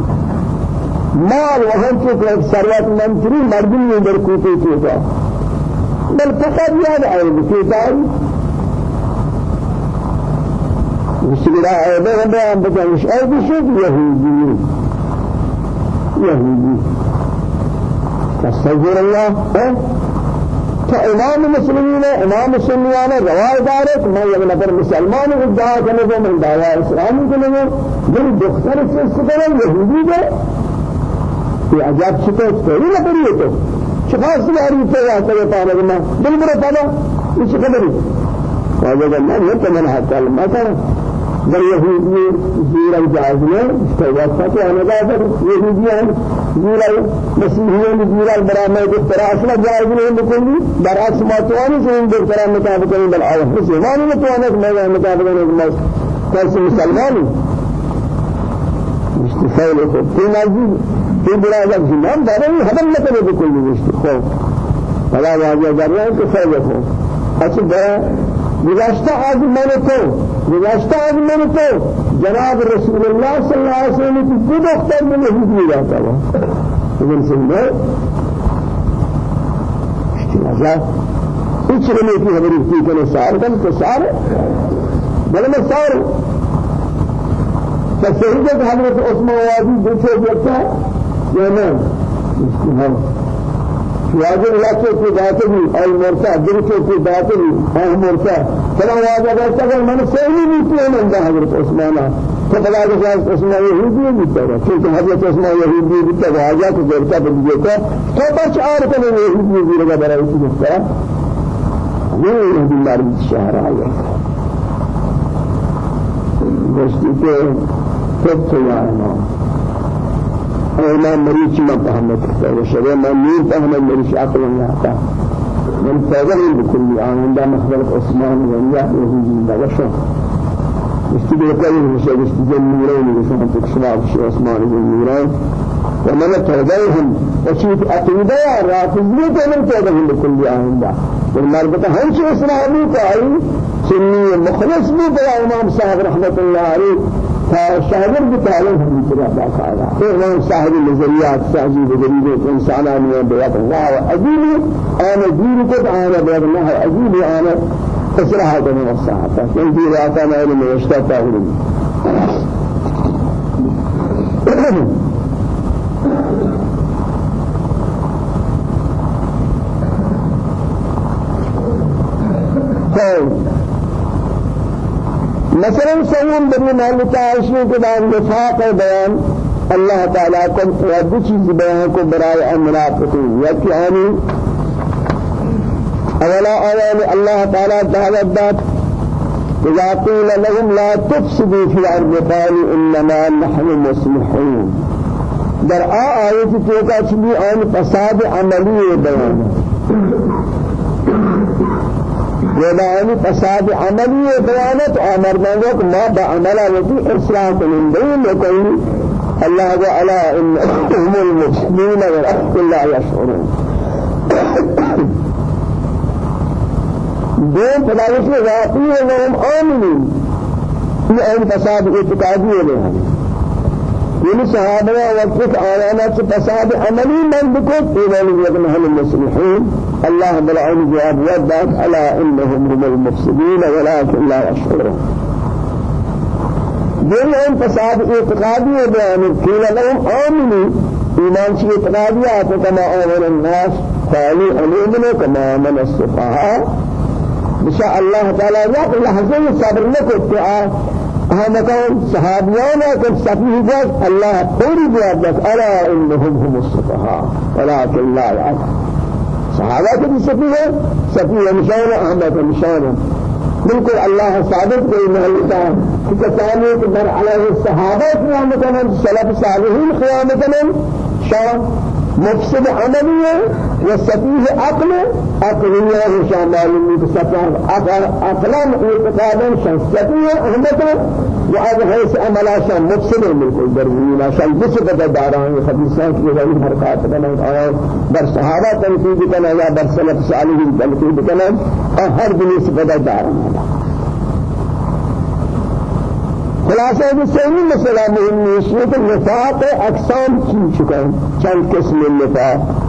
مال وہاں کے ایک ثروت منتری نے در کیتا بل فقط یاد آئے کیتا وسيرا أيضا هم بتعيش أي بشيء يهودي يهودي أستغفر الله. تو امام مسلمین إمام سنیان روایت دار ہے میں یہ نفر مسلمان کو من دعوا اسلامی کو میری دختر سے سبب یہودی یہ عجب چھتے کوئی نہ کریے تو شخص یاری تو آتا ہے پانا میں دل برا پانا اس خبر ہے واجب تمنا حق ما کر در یهودی زیرا جاز میں توسط آنے کا در یهودیان زیرا مسیحیان زیرا برامه کو تراثنا جائز نہیں بکلی برعکس ما تو آنے سے ان طرح مطابق بل آیا مسلمان آنے میں مطابق میں کیسے مسلمان استفاده کو تین عزیز تین برا جب زمان دارے حمل نہ کرے بکلی مشت خوف فلا کو فائدہ کو اچھا برا گزشتہ میں نے تو گزشتہ میں نے تو۔ جناب رسول اللہ صلی اللہ علیہ وسلم کی خود اختر میں نہیں دیا جاتا ہوا لیکن سنگے اشتغازہ کچھ رمے کی خبری کی کہ سار کن تو سار بل میں سار فسہیدت حضرت عثمان وادی دوچے دیتا ہے۔ یا نہیں واجب لا في ذاته أي مرسى درسه في ذاته أي مرسى فلا واجب أستغل من سيني بيتي من ده حضرت عثمان. فبلا جزاز عثمان يهودي بيتها كيف حضرت عثمان يهودي بيتها واجب درسه بيجيتا فبش عارف أن يهودي بيرجع برا يسوع من يهودي مار الشهر عليه بس كده تبتلى امام مریچ ما فهمت و شبه ما نور فهمت مریچ عقل الله تا من فاضل بكل عند مخبر عثمان ونيا وهي ده وشو استدل كل مش استدل نورين وشو تكشف شيء عثمان بن نورين ومن توضيهم وشيت أتودا رافضي كمن توضيهم بكل عند والمربط هم شيء إسلامي قائل سني مخلص بلا إمام صاحب رحمة الله عليه فشاگر بتعلم هم ترى باقاعدة إيه صاحب النظريات صاحب النظريات إنسانا من بيات الله أجيب أنا دين كت أنا بيات الله أجيب أنا تسرع هذا من الصحابة من دين أتانا علم يشتاق علم مثلا سوون بني مالك عائشة کے بعد نفاق بیان اللہ تعالیٰ کو دو چیز بیان کو برائے منافقین یکی اولا اولا اللہ تعالیٰ دعوت دات إذا قيل لهم لا تفسدوا في الأرض قالوا إنما نحن مصلحون در آية توقع چلی آن فساد عملی بیان ودانی فساد عملی بیانت آمردن کو ما بعمل وتی اصلاح کننده لكل الله تعالى إنهم المسلمين ولكن لا يشعرون دين فلاوش واقعي لهم آمنين یہ فساد اعتقادی ہے یہ صحابہ وقت آیانا سے فساد عملی من بکت ایمان یکن ہم المسلحین الله بالعلم جواب ودات ألا إنهم هم المفسدين ولكن لا يشعرون. دين فساد اعتقادي بيان قيل لهم آمنوا. إيمان شيء اعتقاديات كما آمن الناس. قالوا أنؤمن كما آمن السفهاء بشاء الله تعالى يقول لحظة صبر لكم هذا كان صحابيانا كان سفيه الله قولي جواب ألا إنهم هم السفهاء ولكن لا يعلم صحابہ کے بھی سفی ہے ہے نشان أحمد نشان بالکل اللہ ثابت کوئی محلتا کہ کسانی کہ در علیہ سلف صالحین قیام شان مفسد عملیه و سفیه عقل عقلیه شان معلومی که سفیه عقلا اعتقادا شان سفیه أحمد. و از حیث عملاشان مفسد بالکل در ویلاشان جس بدر داران خبیثان کی غیر حرکات کنن اور بر صحابہ تنقید کنن یا بر سلف صالحین تنقید کنن اور ہر دنیا داران خلاصہ یہ صحیح مسئلہ مهم ہے کہ نفاق اقسام کی چکا چند قسم النفاق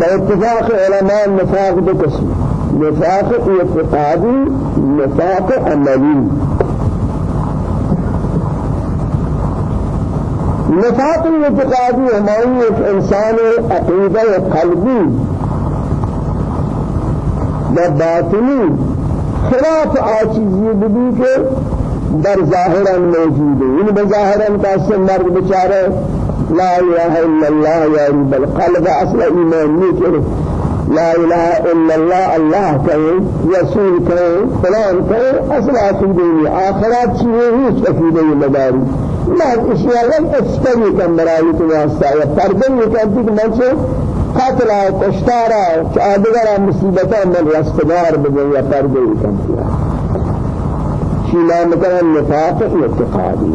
باتفاق علماء النفاق دو قسم نفاق اعتقادي نفاق عملي نفاق اعتقادي ہماری ایک انسان عقیدہ قلبی و باطنی خلاف آچیزی بدی کے در ظاہرا موجود ہے. ان بظاہرا کاسے مرد بچارے لا الہ إلا اللہ یا رب القلب ایمان نہیں کرے لا إله إلا الله الله كهي رسول كهي فلان كهي أصلا عقيدة آخرات شيء هيش عقيدة مداري. ما إشياء لم أستوي كم مرائي تواسطة يا فردن يكاديك منشو قتل كشتارا كأدغر مصيبتا من رستدار بجن يا فردن كم شيء لا مكان النفاق اعتقادي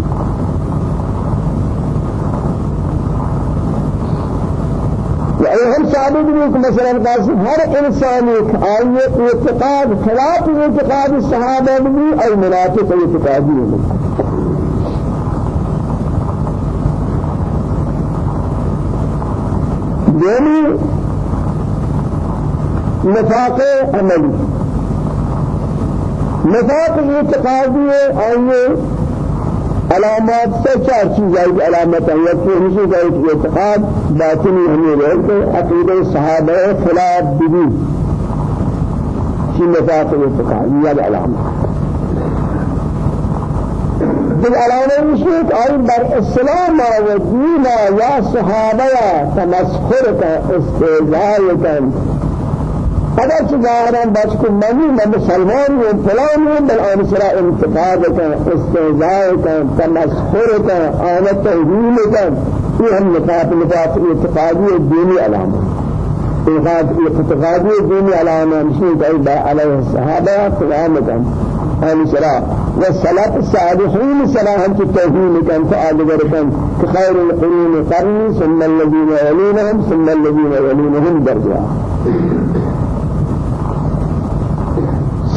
وأي هم ثابت بھی کہ مثلا قاس ہر إنسان ایک آئیے اعتقاد خلاف اعتقاد الصحابہ بھی اور منافق اعتقادی ہے یعنی نفاق عملی نفاق اعتقادی ہے آئیے علامات سے چار چیزیں علامات ہیں یہ کہ ہمیں کا ایک اعتقاد باطنی ہمیں رہتے عقیدہ صحابہ خلاف بھی کی نفاق اعتقاد؟ یہ علامات دل علامه مشيت أي بر السلام ودين يا صحابة تمسخر استهزاء اگر چیزاران باش کو منی میں مسلمان ہوں فلان ہوں بل آن سرا انتقاد کا استهزاء کا تمسخر کا آن توہین کا یہ ہم نفاق نفاق اعتقادی دینی علامہ اعتقادی دینی علامہ مشین کا علیہ الصحابہ قیام کا آن سرا. والصلاة الصالحين صلاحا التوحيد كان فآل كان خير القرون قرني ثم الذين يلونهم ثم الذين يلونهم درجة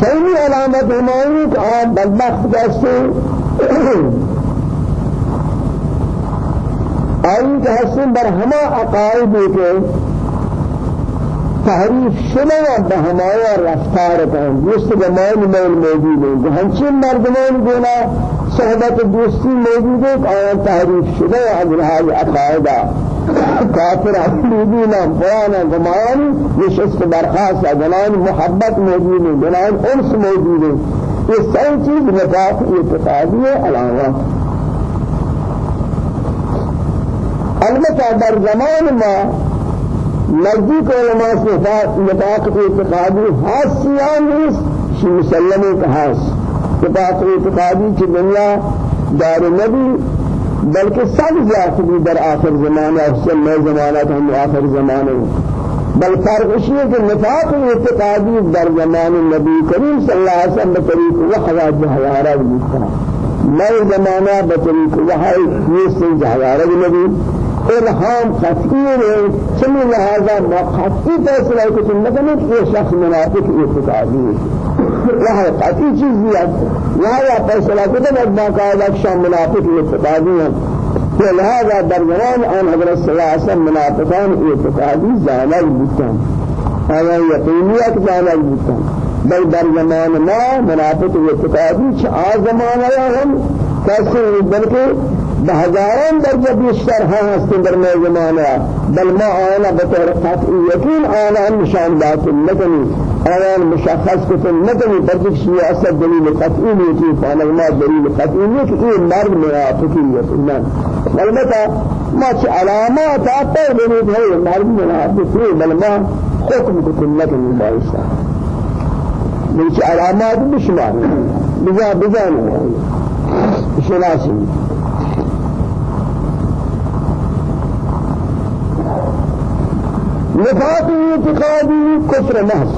دومی علامت ہماری کہ آپ بدبخت کہتے آئی کہ حسن بر ہما عقائد کے تحریف شده و به همایا رفتار کن دوست زمان میل موجود ہے ہنچین مردمان گونا صحبت دوستی موجود ہے آیا تحریف شده و از لحاظ عقائدہ کافر عقیدینا قرآن زمان نشست برخاص جنان محبت موجود ہے جنان انس موجود ہے یہ ساری چیز نفاق اعتقادی علامات البتہ در زمان ما نزدیک علماء صفات نفاق اعتقادی حاسیان نیست شی مسلمه کا حاس نفاق اعتقادی کی دنیا دار نبی بلکہ سب زیادہ بھی در آخر زمانہ افسل نئے زمانہ ہم آخر زمانے بل فرق یہ کہ نفاق اعتقادی در زمان نبی کریم صلی اللہ علیہ وسلم بطریق وحدہ جہوارہ بھی نئے زمانہ بطریق وحی یہ سے نبی۔ الهام خطیر ہے چمی ما خطی فیصلہ ہے کہ تم شخص منافق اعتقادی ہے۔ یہ قطعی چیز دیا یا فیصلہ کہ تم ادنا قائدہ شام منافق اعتقادی ہیں لہذا در زمان آن حضرت صلی اللہ علیہ وسلم منافقان اعتقادی زانل بکن آیا یقینیت زانل بکن بل در زمان ما منافق اعتقادی چه آ زمان آیا ہم کیسے بلکہ بهزاران درجة بیشتر هستن در میں زمانہ بل ما آنا بطور قطعی یقین آنا نشان دات نکنی آنا مشخص کتن نکنی شیئ اصل دلیل قطعی نیتی فانا ما دلیل قطعی کہ یہ مرد منافقی یقینا البتہ ما چه علامات آتا بنید ہے مرد منافقی. بل ما حکم کتن نکنی بایستا بلکہ علامات بشمار بجا بجانے شناسی نفاق اعتقادی کفر محض.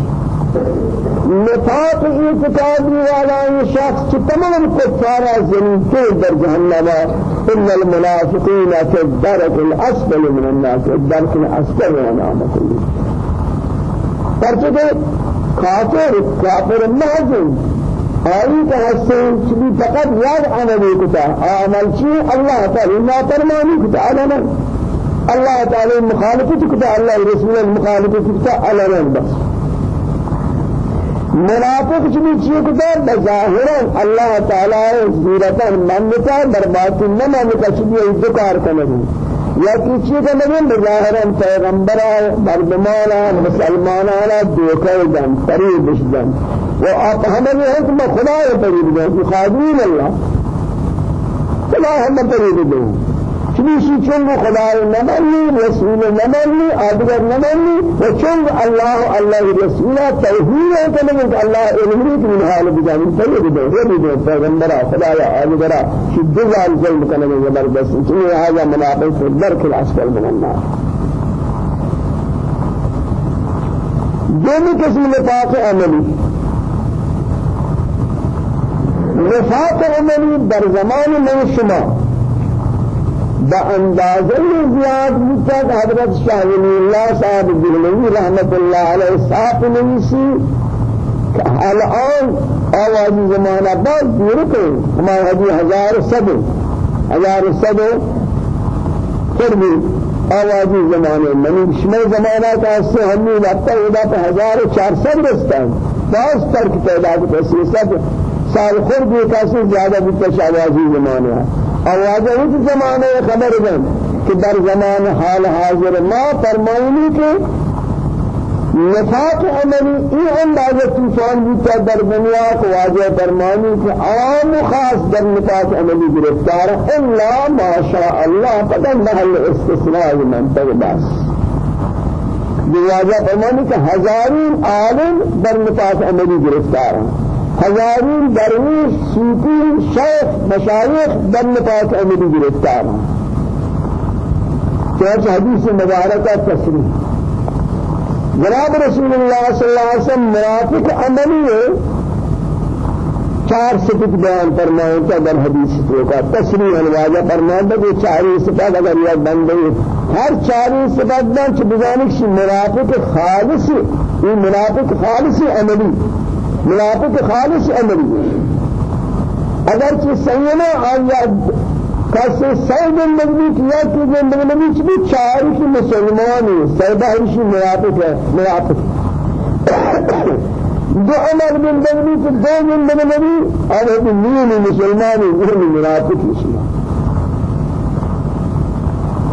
نفاق اعتقادی والا یہ شخص تمام کفار زمین کے در جہنم ان المنافقین فی الدرك الاسفل من الناس الدرك الاسفل من الناس پرچہ کافر کافر محض. آئی کا حسن چلی فقط یاد عملی کتا عمل چی؟ اللہ تعالی نا فرمانی کتا الله تعالى مخالفة كتا الله رسول المخالفة كتا على بس. منافق چنی چیز کتا بظاہرا اللہ تعالی زیرتا منتا برباتی نمانتا چلی ادکار کنگی. یا کسی کا نبی بظاہرا پیغمبر مردمانا مسلمانا دوکر دن قریب دن و آپ ہمیں حکم خدا قریب دن خادمین اللہ. خدا ہمیں قریب دن چنیشی چنگ خدای نمانی رسول نمانی آدگر نمانی و چنگ الله الله رسول توحید ہے کہ نہیں کہ اللہ علمی کی من حال بجانی تیرے دے یہ دے پیغمبر خدای آدگر شد زال ظلم کرنے زبردست چنی هذا منافق درک الاسفل من النار دومی قسم نفاق عملی. نفاق عملی در زمان من شما. بأندازة زیاد بودتا حضرت شاہ ولی اللہ صاحب دلوی رحمت اللہ علیہ صاحب نویسی الان آوازی زمانہ بعد دور کو ہمارے حجی ہزار سب ہزار سب قربی. آوازی زمانے منی شمع زمانہ کا اس سے ہمیں لگتا ہے ہزار چار سب رستا ہے بعض ترک تعداد پیسے سب سال خرد کا سے زیادہ بودتا آوازی زمانے ہے اور واجہ اس زمانے خبر دیں کہ در زمان حال حاضر ما فرمائنی کہ نفاق عملی ای اندازہ طوفان بیتا در دنیا کو واجہ فرمانی کہ عام و خاص در نفاق عملی گرفتار الا ما شاء اللہ پتن محل استثناء منطق بس واجہ فرمانی کہ ہزارین عالم در نفاق عملی گرفتار ہیں. هزارین درویش صوفی شیخ مشایخ در نفاق عملی گرفتار. ہیں چنانچہ حدیث مبارکہ تصریح جناب رسول اللہ صلی اللہ علیہ وسلم منافق عملی ہے. چار صفت بیان فرمائیں کہ در حدیث تو کا تصریح الواجہ فرمائیں کہ چاری صفات اگر یہ بندے ہر چاری صفات بان چھ بزانک منافق خالص یہ منافق خالص عملی. منافق خالص عملی اگر چه سینا آیا کسی سید النبی کیا کہ جو چھ بھی چار کی مسلمانی سیدہ ہی منافق ہے منافق. دو عمر بن نبی کہ دو من نبی اور وہ نین مسلمانی وہ منافق ہے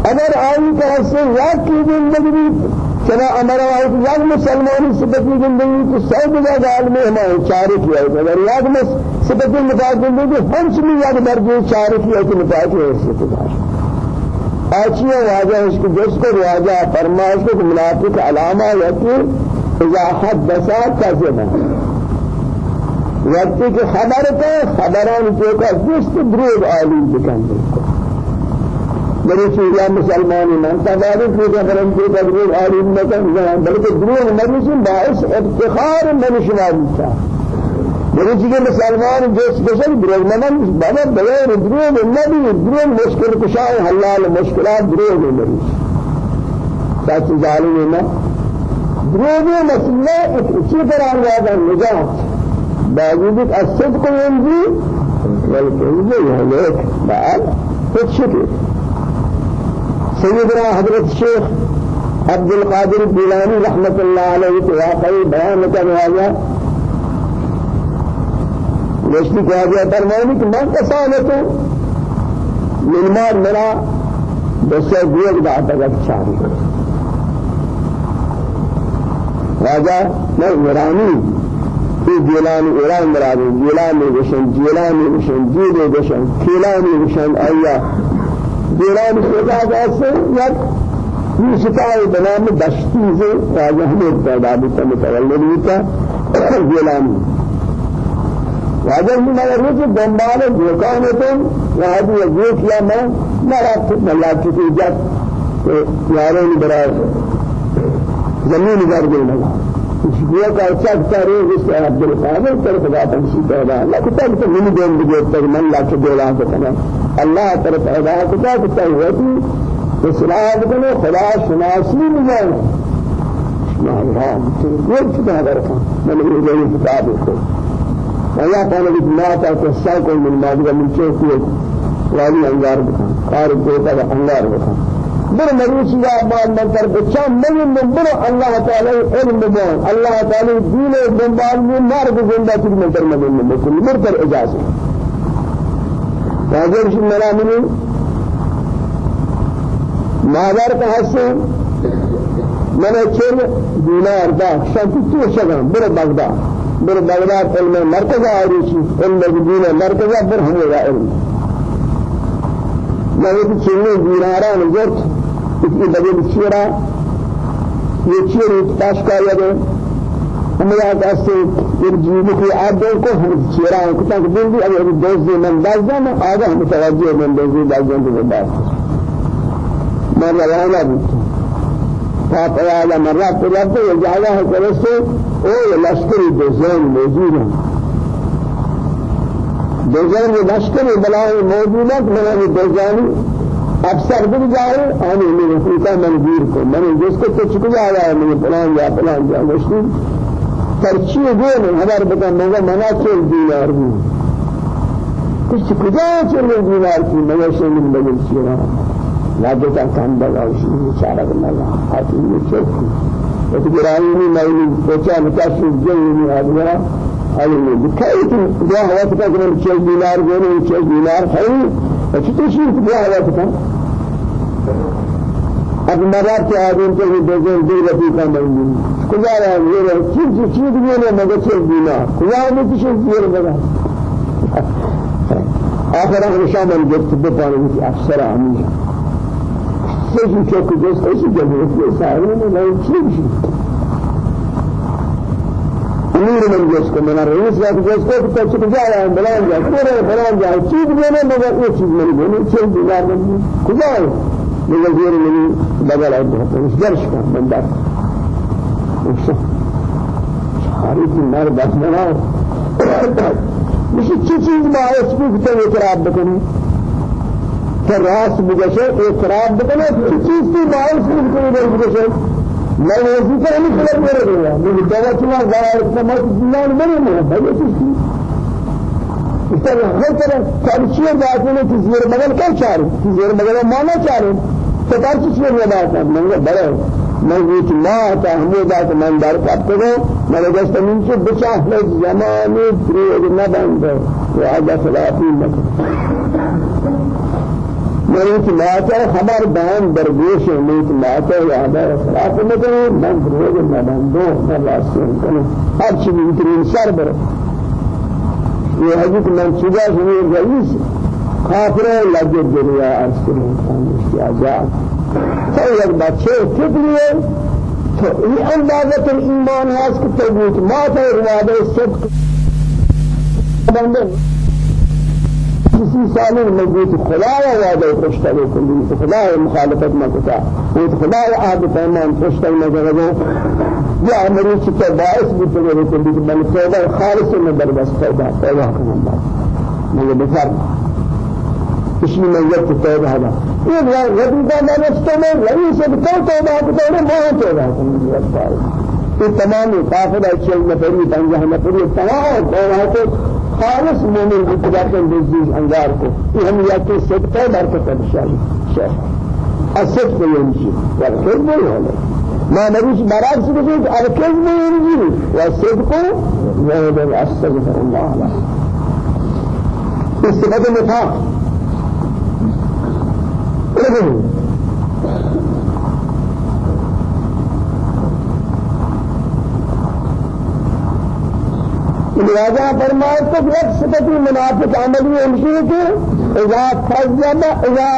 اگر آئی سے یاد کی زندگی چنا أمر آئی یاد مسلمانی صفتی زندگی تو سو بجا عالم ہمارے چارے کیا ہے اگر یاد میں صفتی نفاق زندگی ہم سے یاد مرجع چارے کیا ہے نفاق ہے صفت آچیہ واجہ اس کو جس کو واجہ فرمائش کو منافق علامہ یا کہ اذا حدث كذبا وقتی کہ خبر کا خبران جو کا جست دروغ عالی بکن۔ بڑی چیزیں مسلمان من تبارک کی خبرن جو کا دروغ عالی بکن بلکہ دروغ مرشن باعث افتخار من شمار ہوتا بڑی چیزیں مسلمان جس بشر دروغ من بابا بغیر دروغ نبی دروغ مشکل کشا حلال مشکلات دروغ مرش سچ ظالم نہ دروغ مسئلہ اسی طرح یاد نجات۔ باوجود الصدق ينجي والكذب يهلك بعد فتشكي سيدنا حضرت الشيخ عبد القادر الجيلاني رحمة الله عليه واقعي بيان كان هذا. نشتی کہا گیا فرمانی کہ من کسانتو من مال مرا دسے دیگ دا تک چاہی راجہ میں ورانی في جيلان إيران مراد. جيلان وشن جيلان وشن جيل وشن كيلان وشن أيا سودا جاسه يك في شتاء بنام دشتي سے راجہ ہمیں پیدا بھی متولد ہوتا جیلانی راجہ میں نے روز دنبال دوکان تو راجہ یہ کیا میں نرات ملا کی نے برابر زمین گھر دے لگا یہ کا چک تارے اس عبد القادر پر خدا تنسی پیدا اللہ کتا کہ من دین بجے تک من لا کے دیلا کو کنا اللہ پر پیدا کتا کتا ہوتی اصلاح کرو خدا شناسی نہیں ما الله تقول كده هذا من يقول الكتاب يقول ويا كان بما تساق من ما من شيء وادي انوار بكان قارب بيتا انوار بكان بر مروسی یا بعد منتر بچان من من بر الله تعالی علم بان الله تعالی دین دنبال میں مرد زندہ کی منتر من من کل مر پر اجازت راجر شن ملا من مادر کا حسن من چل دینار دا. شان تو شگان. بر بغداد. بر بغداد علم مرکز آریشی. علم دین مرکز بر ہمیں علم. میں چلنے دیناران جرت اسی بدل چیرا یہ چیرے تاش کا یہ ہمارا کاسے یہ جیب کی عادت کو ہم چیرا کو تک دل دی اگر دوست دے من باز جانا آگا ہم توجہ من دوست باز جانا کے بعد میں روانا بھی تا پیالا مرات رب یہ جگہ ہے کرسے أو لشکری دوزان موجود ہیں دوزان لشکری بلائے موجود ہیں بلائے دوزانی افسر بھی جائے آنے میرے خلقہ منظور کو میں نے جس کو تو چکا آیا؟ ہے میں پلان یا پلان جا. مشکل؟ ترچی گئے میں ہمار بتا مگا منا چل دینار بھی کچھ کجا چل دینار کی؟ مگا شمل بگل چیرا لاجتا کام بگا اسی بیچارہ بنا حاکم نے چل کی تو گرائی نہیں میں بچا نہیں آدھا هذا اللي بكيت ده هو تكلم شيء دينار غير شيء دينار خير فشو شيء ده هو تكلم اب مرات کے آدم کے بھی دوزن دو رفی کا مہنگی خدا رہا یہ رہا چیز چیز چیز بھی نہیں مگر چیز دینا خدا میں کچھ دیر بگا آخر آخر شامل جبت بپانے کی افسر آمی سجن چوک جس ایسی جمعیت کے سارے میں لائن چیز امیر من جس کو منا رئیس یا جس کو تو چک جا رہا ہے بلان جا پورے بلان جا چیز دینے مگر یہ چیز نہیں دینے چیز دینا نہیں خدا ہے بغير من بدل عده مش کا من دار حارث النار بسمنا مش چیز ما اسمه كتير اعتراف بکنی که راست بگشه اعتراف بکنه چیز میں وہ بھی کرے نہیں کر رہے ہیں میں دعا چلا رہا ہوں کہ مت دلان بنے میں بھائی اس کی اس طرح ہر طرح چارچیے باتیں نے کہ زیر بدل کر چار کہ زیر بدل مانا چار تو کار کی چیز میں بات ہے میں بڑا میں یہ کہ ماں کا ہمیں بات من دار کا تو میں نے جس زمین سے بچا ہے زمانے پر نہ بند ہے وہ آج خلافی مت میری ماتا خبر بیان در گوش میت ہے خلاف نہ کرے میں روز نہ بندو نہ واسطے کرے ہر چیز اتنی سر بر یہ حدیث چیزا سنی رئیس کافر لگے دنیا عرض کرے انشاء آزاد. تو ایک بچے کتنی تو یہ اندازت ایمان ہے کہ تو ماتا روادہ صدق. بندے کسی سالی مجبوط خدای وعده کلی تو خدای مخالفت نکتا تو خدای عهد پیمان خوشتری نکتا یا امری چکے باعث بھی تو وہ کلی بل توبہ خالص میں دربست توبہ توبہ کرنا بعد مجھے بفر اسمی میت توبہ ہدا یہ ربیدہ میں رستے میں رئیس تو توبہ کو تو میں توبہ کرنا یہ تمام کافر اچھے نفری پنجہ نفری تمام توبہ کو خالص مومن خدا نزدیک انگار کو یہ ہم یا کہ صدقہ برکت بشاری شیخ الصدق يمشي والكذب يهلك ما نبيش برعكس بقول الكذب يمشي والصدق يهلك استغفر الله له استفادة نفاق لہذا فرمائے تو ایک صفتی منافق عملی امشی کہ اذا فضل اذا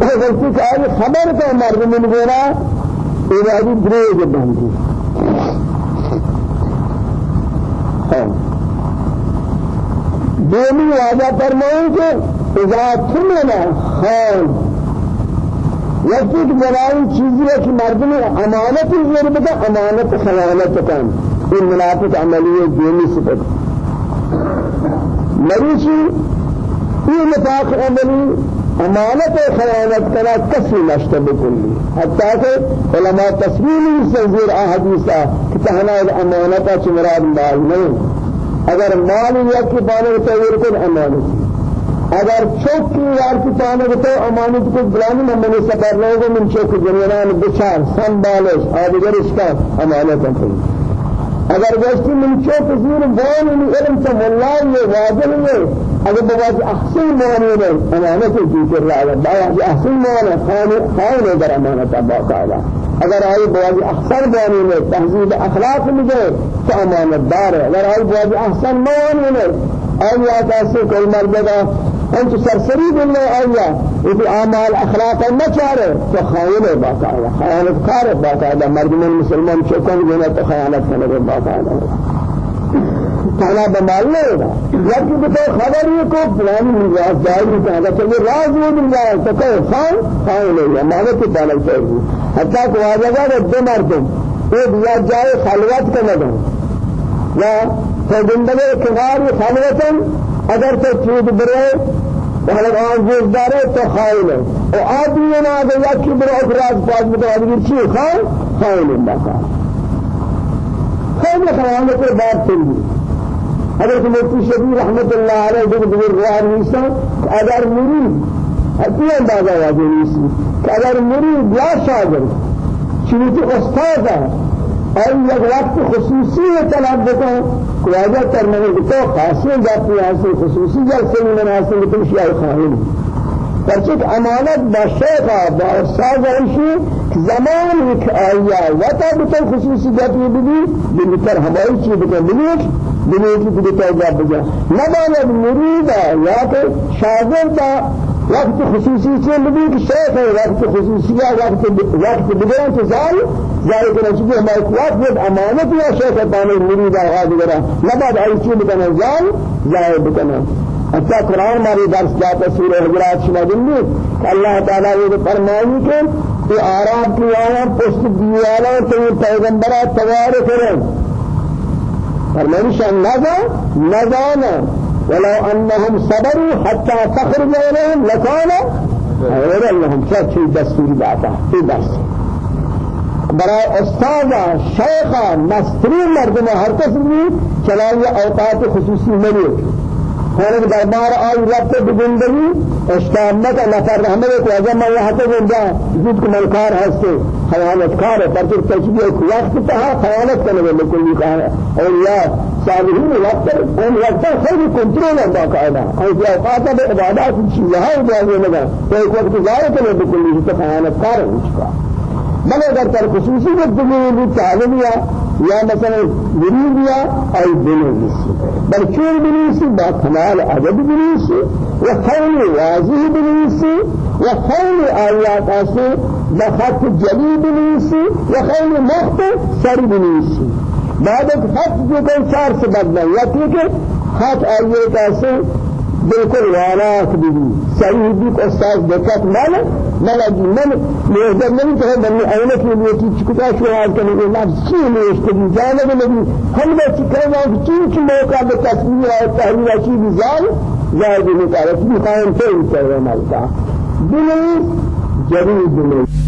غلطی کاری خبر کو مرد من گورا اذا بھی دریج بندی دومی واضح فرمائے کہ اذا تمنا خان یکی کہ بنائی چیزی ہے کہ مرد نے امانت ضرورت امانت خیانت کن این منافق عملیه دینی صفت۔ مریشی این نفاق عملی امانت خیانت کرا کسی نشته بکلی حتی که علماء تصویری سنزیر احادیثا کہ تہنا امانتا چی مراد مال نہیں۔ اگر مال یکی پانے تصویر کن امانت۔ اگر چوک یار کی پانے تو امانت کو بلانی میں منی سفر لوگوں من چوک جنیران بچار سنبالش آدگر اس کا امانت ہے اگر گشتی من چوک زیر بان علم تو ملای یہ واجب ہے اگر بواز احسن معنی ہے امانت کی کر رہا ہے۔ بواز احسن معنی خان خان در امانت ابا تعالی اگر آئی بواز احسن معنی ہے تہذیب اخلاق مجھے تو امانت دار ہے۔ اگر آئی بواز احسن معنی ہے آیا کیسے کوئی مردہ أنت سرسری بالله آیا وفي أعمال أخلاق المچاره تو خائن باقاعده خیانت کار مردمان مسلمان چکن گنا تو خیانت کنه باقاعده تعالی بمال نہیں ہوگا خبر یہ کو فلانی مجاز جائے نہیں کہا تو یہ راز وہ مل کہ خان خان نہیں ہے مانے کی تعالی چاہیے حتیٰ کہ آ جائے گا دو مردم ایک یا جائے خلوت کا نظر یا تو زندگی کنار اگر تو چود برے وحلق آن جوز داره تو خائن ہے و آدمی نا اگر یکی برے افراد پاس متوازی چی خائن؟ خائن اللہ کا خائن خائن کو بات اگر کہ مفتی شبیر رحمت اللہ علیہ جو بزرگ روار نیسا اگر مرید حتی اندازہ واجہ نیسی کہ اگر مرید یا شاگرد چنیتی استاد ہے اور یک وقت خصوصی طلب بکن کواجہ کرنے تو خاصی جاتی ہے خصوصی جلسے میں مناسب تو شیعہ خاہن پرچک امانت با شیخا با استاد ایشی زمان ایک آیا و تا بتو خصوصی جاتی بدی بلتر ہمائی چی بکن بلیک بلیک بلیک جاب بجا نباید مرید یا کہ شاگرد وقت خصوصی سے بھی کہ شیخ ہے وقت خصوصی ہے وقت وقت بغیر انتظار ظاہر کرنا چاہیے ہمارے قوات یہ امانت یا شیخ پانے مرید آغاز وغیرہ نہ بعد آئی چیز بکنا زال ظاہر بکنا اچھا قرآن ہماری درس جاتا سورہ حجرات شما دلی اللہ تعالیٰ یہ فرمائی کہ کہ آراب کی آیا پشت دیوالا تو پیغمبرہ توار کریں فرمائی شان نظا نظانا ولو أنهم صبروا حتى تخرج إليهم لكان غير لهم شيء دستور بعده في درس برای استاد شیخ مستری مردم هر کس بھی اوقات خصوصی نہیں خانق دربار آئی ربط بگندگی اشتامت نفر رحمت کو اجا میں یہاں تو گنجا جد کو ملکار ہستے خیانت کار ہے پر جب تشبیہ کو وقت تہا خیانت کرنے والے کلی کہا ہے۔ اور یا صالحین وقت ان وقت خیلی کنٹرول ہے باقاعدہ اور جو اوقات ہے عبادات چیزیں ہیں جانے لگا تو ایک وقت ضائع کرنے بکلی تو خیانت کار ہے اس کا۔ بل اگر تر خصوصی گفتگو تعلیم یا یا مثلا مرید یا ای بنویسی بل چون بنویسی با کمال عدد بنویسی و خیلی واضح بنویسی و خیلی آیات آسی بخط جلی بنویسی و خیلی مخت سر بنویسی بعد خط جو کوئی چار سبب نہیں یا کہ خط آیات آسی بالکل والا بھی صحیح بھی استاد دقت مال جی من مهدر نہیں کہ بنی اینے کے لیے کی چکتا شوال کرنے کے لفظ چی نہیں اس کو جانب نبی ہم نے چکرنا چی چی موقع بے تصویر اور تحریر بھی زال زائد کرے کی قائم ہی چل رہا مالکا دلی جدید دلی